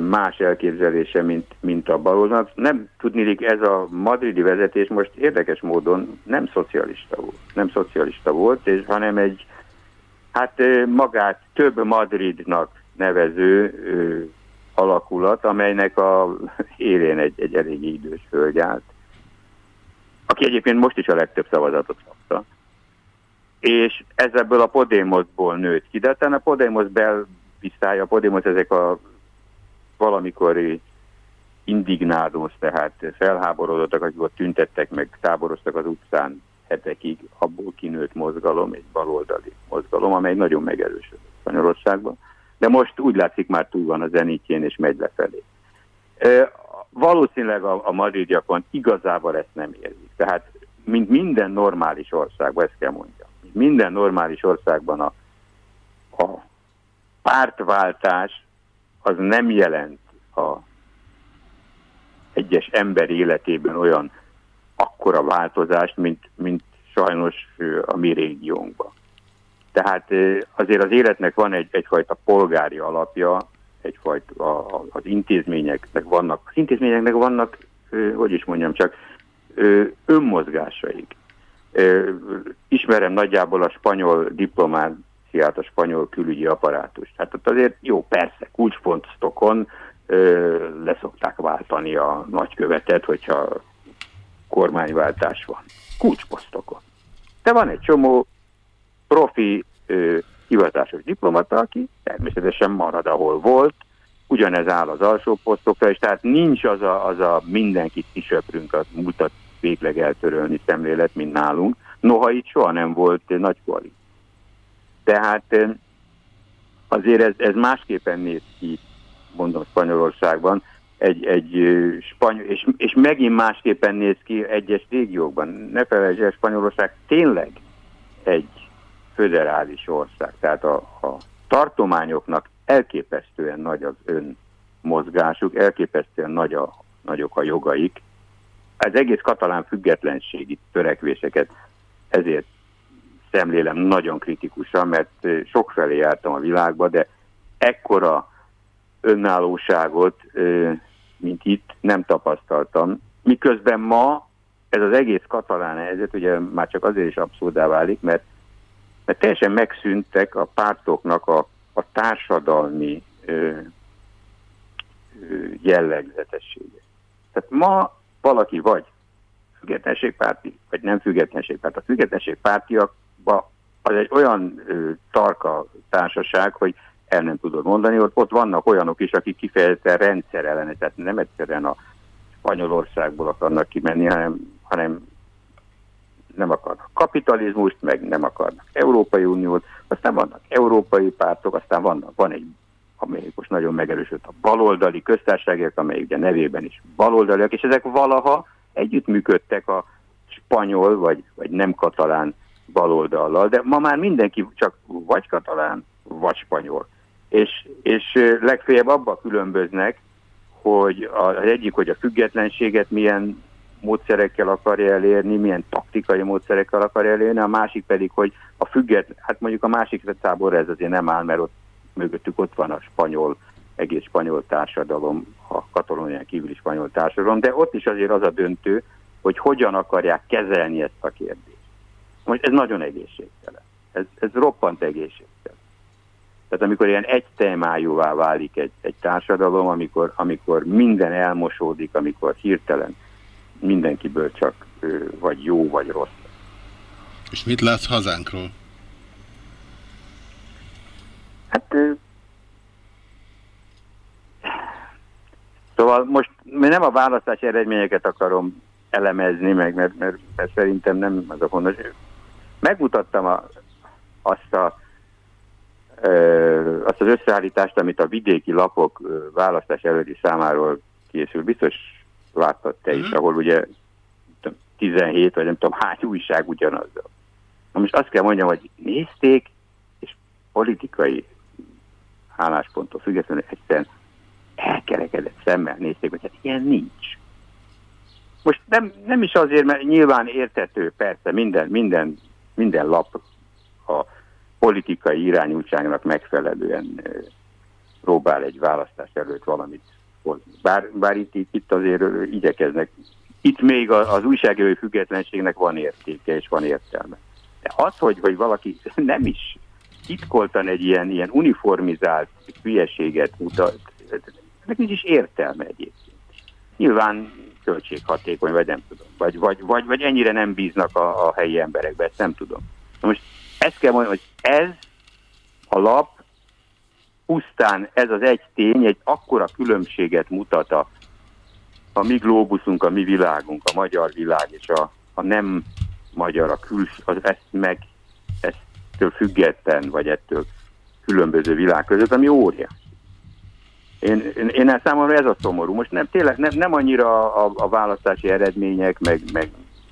más elképzelése, mint, mint a baloldalnak. Nem tudnélik, ez a madridi vezetés most érdekes módon nem szocialista volt, nem szocialista volt, és, hanem egy, hát magát több Madridnak nevező ö, alakulat, amelynek a élén egy, egy elég idős hölgy állt, aki egyébként most is a legtöbb szavazatot kapta. És ez ebből a Podémosból nőtt ki, de a Podemos belviszája, a Podemos ezek a valamikori indignádos, tehát felháborodottak, akik ott tüntettek, meg táboroztak az utcán hetekig, abból kinőtt mozgalom, egy baloldali mozgalom, amely nagyon megerősödött Spanyolországban de most úgy látszik már túl van a zenítjén, és megy lefelé. E, valószínűleg a, a madridiakon igazából ezt nem érzik. Tehát, mint minden normális országban, ezt kell mondjam, minden normális országban a, a pártváltás az nem jelent a egyes ember életében olyan akkora változást, mint, mint sajnos a mi régiónkban. Tehát azért az életnek van egy, egyfajta polgári alapja, egyfajta a, az intézményeknek vannak, az intézményeknek vannak, hogy is mondjam csak, önmozgásaik. Ismerem nagyjából a spanyol diplomáciát, a spanyol külügyi apparátust. Hát ott azért jó, persze, kulcspontokon leszokták váltani a nagykövetet, hogyha kormányváltás van. Kulcsposztokon. De van egy csomó profi ö, hivatásos diplomata, aki természetesen marad, ahol volt, ugyanez áll az alsó posztokra, és tehát nincs az a, az a mindenkit kisöprünk, a múltat végleg eltörölni szemlélet, mint nálunk. Noha itt soha nem volt nagy koalíció. Tehát azért ez, ez másképpen néz ki, mondom Spanyolországban, egy, egy spanyol, és, és megint másképpen néz ki egyes régiókban. Ne felejtsd el, Spanyolország tényleg egy föderális ország, tehát a, a tartományoknak elképesztően nagy az ön mozgásuk, elképesztően nagy a, nagyok a jogaik. Az egész katalán függetlenségi törekvéseket ezért szemlélem nagyon kritikusan, mert ö, sokfelé jártam a világba, de ekkora önállóságot, ö, mint itt nem tapasztaltam. Miközben ma ez az egész katalán helyzet ugye már csak azért is abszurdá válik, mert, mert teljesen megszűntek a pártoknak a, a társadalmi ö, ö, jellegzetessége. Tehát ma valaki vagy függetlenségpárti, vagy nem függetlenségpárti. A függetlenségpártiakban az egy olyan ö, tarka társaság, hogy el nem tudod mondani, ott, ott vannak olyanok is, akik kifejezetten rendszerellenes, tehát nem egyszerűen a Spanyolországból akarnak kimenni, hanem, hanem nem akarnak kapitalizmust, meg nem akarnak Európai Uniót, aztán vannak európai pártok, aztán vannak, van egy, amelyik most nagyon megerősödött a baloldali köztársaságok, amelyik ugye nevében is baloldaliak, és ezek valaha együttműködtek a spanyol vagy, vagy nem katalán baloldallal, de ma már mindenki csak vagy katalán, vagy spanyol. És, és legfeljebb abba különböznek, hogy az egyik, hogy a függetlenséget milyen módszerekkel akarja elérni, milyen taktikai módszerekkel akarja elérni, a másik pedig, hogy a függet, hát mondjuk a másik táborra ez azért nem áll, mert ott mögöttük ott van a spanyol, egész spanyol társadalom, a katalónián kívüli spanyol társadalom, de ott is azért az a döntő, hogy hogyan akarják kezelni ezt a kérdést. Most ez nagyon egészségtelen. Ez, ez roppant egészségtelen. Tehát amikor ilyen egy témájúvá válik egy, egy társadalom, amikor, amikor minden elmosódik, amikor hirtelen mindenkiből csak vagy jó, vagy rossz. És mit látsz hazánkról? Hát Szóval most nem a választási eredményeket akarom elemezni, meg, mert, mert, mert szerintem nem az a fontos. Megmutattam a, azt, a, ö, azt az összeállítást, amit a vidéki lapok ö, választás előtti számáról készül. Biztos láttad te is, ahol ugye tudom, 17 vagy nem tudom hány újság ugyanazzal. Na most azt kell mondjam, hogy nézték, és politikai állásponttól függetlenül egyszerűen elkerekedett szemmel nézték, hogy hát ilyen nincs. Most nem, nem is azért, mert nyilván értető, persze, minden, minden, minden lap a politikai irányultságnak megfelelően próbál egy választás előtt valamit hozni. Bár, bár itt, itt, azért igyekeznek. Itt még az újságírói függetlenségnek van értéke és van értelme. De az, hogy, hogy valaki nem is titkoltan egy ilyen, ilyen uniformizált hülyeséget mutat, ennek nincs is értelme egyébként. Nyilván költséghatékony, vagy nem tudom. Vagy, vagy, vagy, vagy ennyire nem bíznak a, a helyi emberekbe, ezt nem tudom. Most ezt kell mondani, hogy ez a lap pusztán ez az egy tény, egy akkora különbséget mutat a, a mi glóbuszunk, a mi világunk, a magyar világ és a, a nem magyar, a kül, az ezt meg, ettől független, vagy ettől különböző világ között, ami óriás. Én, én, én számomra ez a szomorú. Most nem, tényleg nem, nem annyira a, a választási eredmények, meg, meg,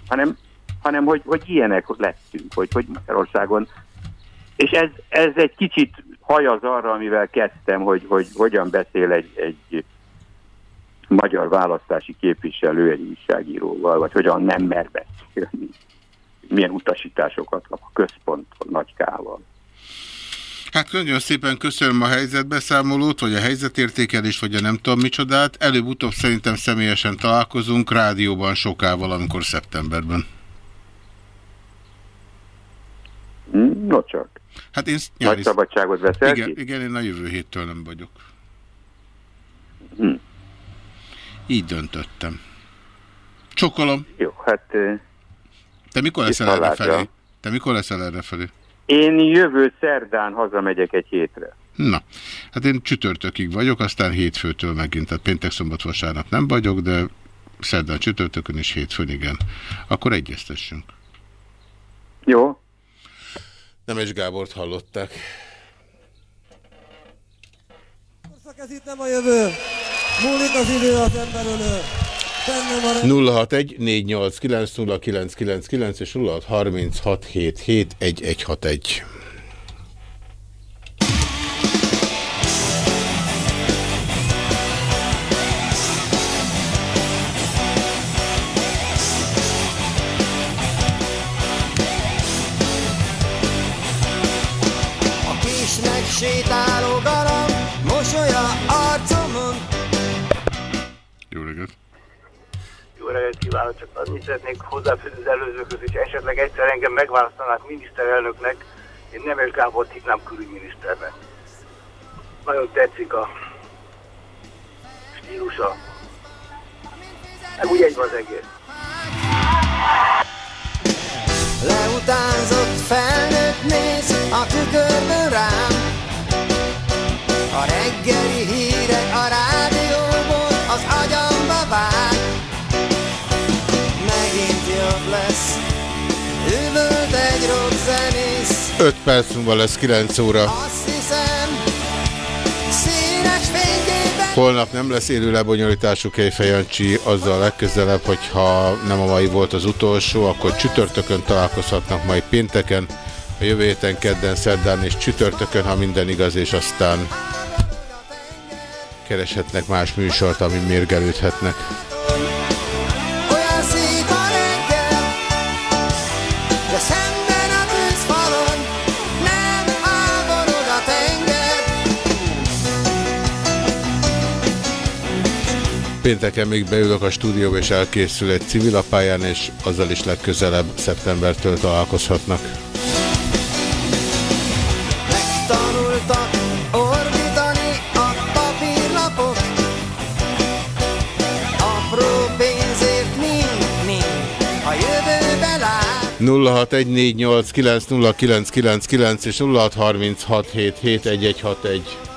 hanem, hanem hogy, hogy ilyenek lettünk, hogy, hogy Magyarországon. És ez, ez egy kicsit hajaz arra, amivel kezdtem, hogy, hogy hogyan beszél egy, egy magyar választási képviselő egy újságíróval, vagy hogyan nem mer beszélni, milyen utasításokat a központ a nagykával. Hát nagyon szépen köszönöm a helyzetbeszámolót, vagy a helyzetértékelést, vagy a nem tudom micsodát. Előbb-utóbb szerintem személyesen találkozunk rádióban sokával, amikor szeptemberben. No csak. Hát én Nagy nyári... szabadságot veszel Igen, ki? igen, én a jövő héttől nem vagyok. Hm. Így döntöttem. Csokolom. Jó, hát... Te mikor leszel Viszontlátja. erre felé? Te mikor leszel erre felé? Én jövő szerdán hazamegyek egy hétre. Na, hát én csütörtökig vagyok, aztán hétfőtől megint, tehát péntek, szombat, vasárnap nem vagyok, de szerdán csütörtökön és hétfőn igen. Akkor egyeztessünk. Jó. Nem és Gábort hallották. Ez itt nem a jövő. Múlik az idő az emberölő. 061-489-0999 és 0636771161. sétálok a reggelt kívánok, csak annyit szeretnék hozzáfűzni az előzőkhöz, és esetleg egyszer engem megválasztanák miniszterelnöknek, én Nemes Gábort hívnám külügyminiszternek. Nagyon tetszik a stílusa. Meg úgy egy van az egész. Leutánzott felnőtt néz a tükörből rám. A reggeli hírek a rádióból az agyamba lesz, üvölt egy rockzenész. 5 perc múlva lesz 9 óra. Azt hiszem, színes fényképek Holnap nem lesz élő lebonyolítású Kejfej Jancsi, azzal legközelebb, hogyha nem a mai volt az utolsó, akkor csütörtökön találkozhatnak majd pénteken, a jövő héten kedden, szerdán és csütörtökön, ha minden igaz, és aztán kereshetnek más műsort, amin mérgelődhetnek. Pénteken még beülök a stúdióba, és elkészül egy civilapályán, és azzal is legközelebb szeptembertől találkozhatnak. Tanultak ordítani a papírlapok, apró pénzért mind-mind a jövőbe lát. 0614890999 és 0636771161.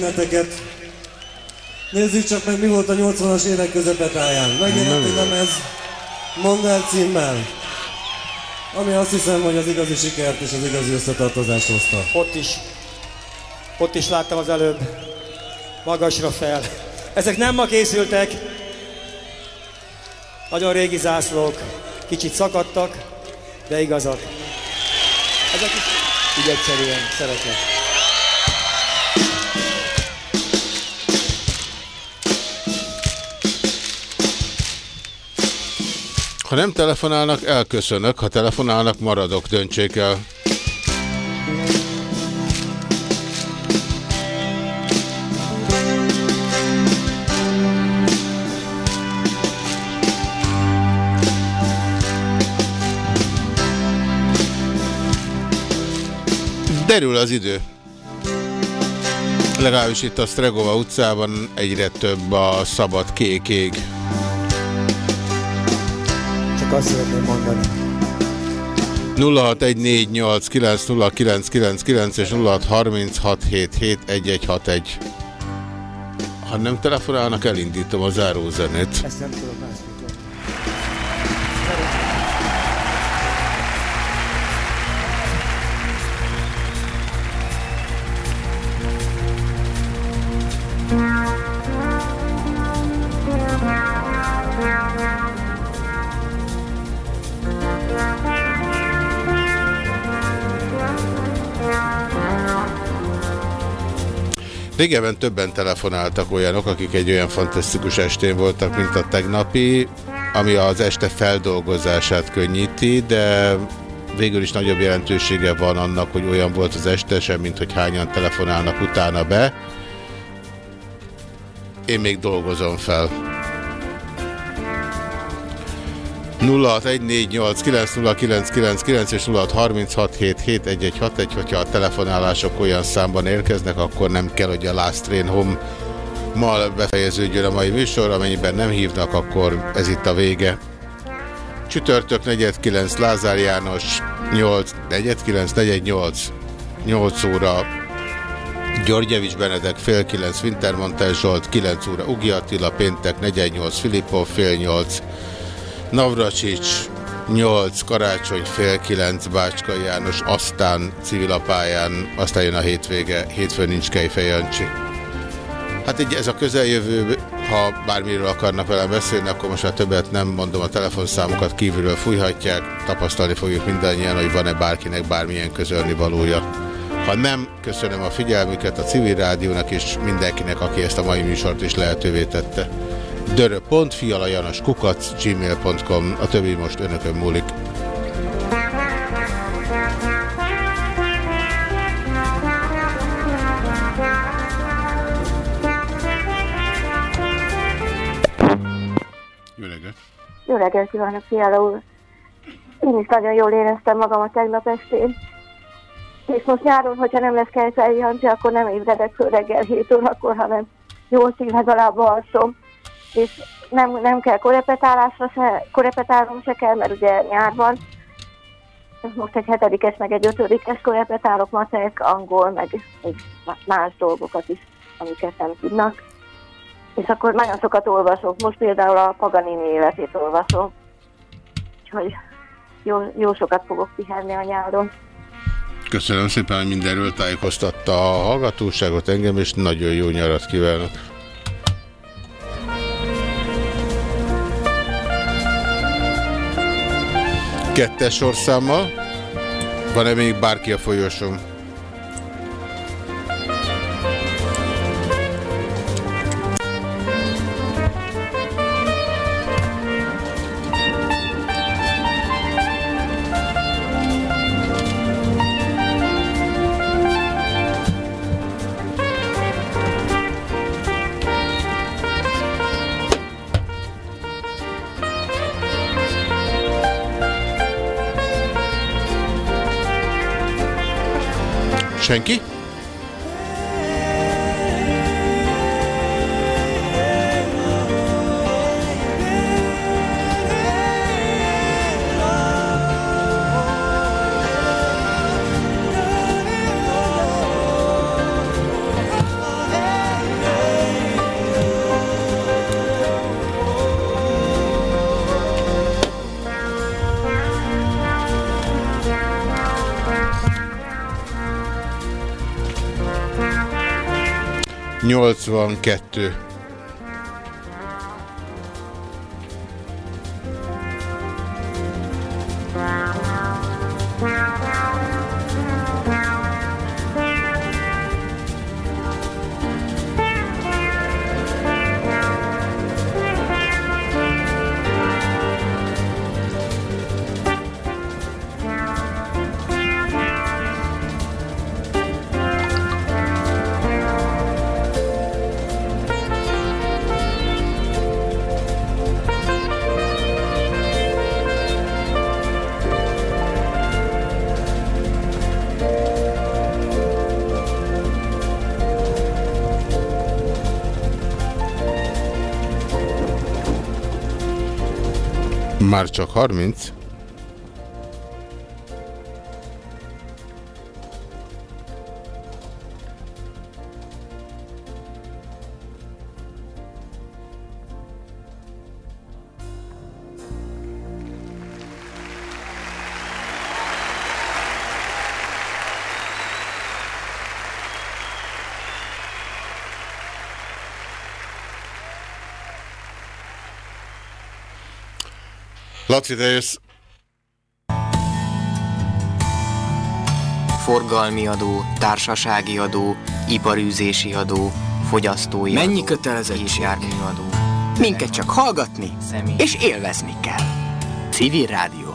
benneteket. Nézzük csak meg, mi volt a 80-as évek közepetáján. Megjelent egy lemez Mondd el címmel. Ami azt hiszem, hogy az igazi sikert és az igazi összetartozást hozta. Ott is. Ott is láttam az előbb. Magasra fel. Ezek nem ma készültek. Nagyon régi zászlók. Kicsit szakadtak, de igazak. Ezek is így egyszerűen szeretnek. Ha nem telefonálnak, elköszönök, ha telefonálnak, maradok, döntsék el. Derül az idő. Legalábbis itt a Stregova utcában egyre több a szabad kék ég. Csak azt szeretném mondani. 0614890999 és 0636771161. Ha nem telefonálnak, elindítom a zárózenét. Ezt nem tudok Régebben többen telefonáltak olyanok, akik egy olyan fantasztikus estén voltak, mint a tegnapi, ami az este feldolgozását könnyíti, de végül is nagyobb jelentősége van annak, hogy olyan volt az este sem, mint hogy hányan telefonálnak utána be. Én még dolgozom fel. 0614890999 és 0636771161, hogyha a telefonálások olyan számban érkeznek, akkor nem kell, hogy a Last Train Home mal befejeződjön a mai műsor, amennyiben nem hívnak, akkor ez itt a vége. Csütörtök 49 Lázár János 8, 49, 48, 8 óra. Györgyevics Benedek fél 9 Wintermantel Zsolt 9 óra Ugi Attila péntek 48 Filipov fél 8 Navracsics 8, Karácsony fél 9, Bácska János, aztán civilapályán, aztán jön a hétvége, hétfőn nincs Kejfej Jancsi. Hát így ez a közeljövő, ha bármiről akarnak velem beszélni, akkor most már többet nem mondom, a telefonszámokat kívülről fújhatják, tapasztalni fogjuk mindannyian, hogy van-e bárkinek bármilyen közölni valója. Ha nem, köszönöm a figyelmüket a civil rádiónak és mindenkinek, aki ezt a mai műsort is lehetővé tette gmail.com A többi most önökön múlik. Jó reggelt! Jó reggelt kívánok, Fiala úr! Én is nagyon jól éreztem magam a tegnap estén. És most nyáron, hogyha nem lesz Kejfej Jancsi, akkor nem ébredek föl reggel 7 órakor, hanem 8-ig legalább alszom és nem, nem kell korepetálásra se, korepetálnom se kell, mert ugye nyárban most egy hetedikes, meg egy ötödikes korepetálok, matek, angol, meg más dolgokat is, amiket nem tudnak. És akkor nagyon sokat olvasok. Most például a Paganini életét olvasom. Úgyhogy jó, jó sokat fogok pihenni a nyáron. Köszönöm szépen, hogy mindenről tájékoztatta a hallgatóságot engem, és nagyon jó nyarat kívánok. Kettes sorszámmal. Van-e még bárki a folyosón? Henke. 82. Már csak 30? Laci, te jössz. Forgalmi adó, társasági adó, iparűzési adó, fogyasztói Mennyi adó, kötelezettség? járműadó. Minket csak hallgatni és élvezni kell. Civil rádióadó.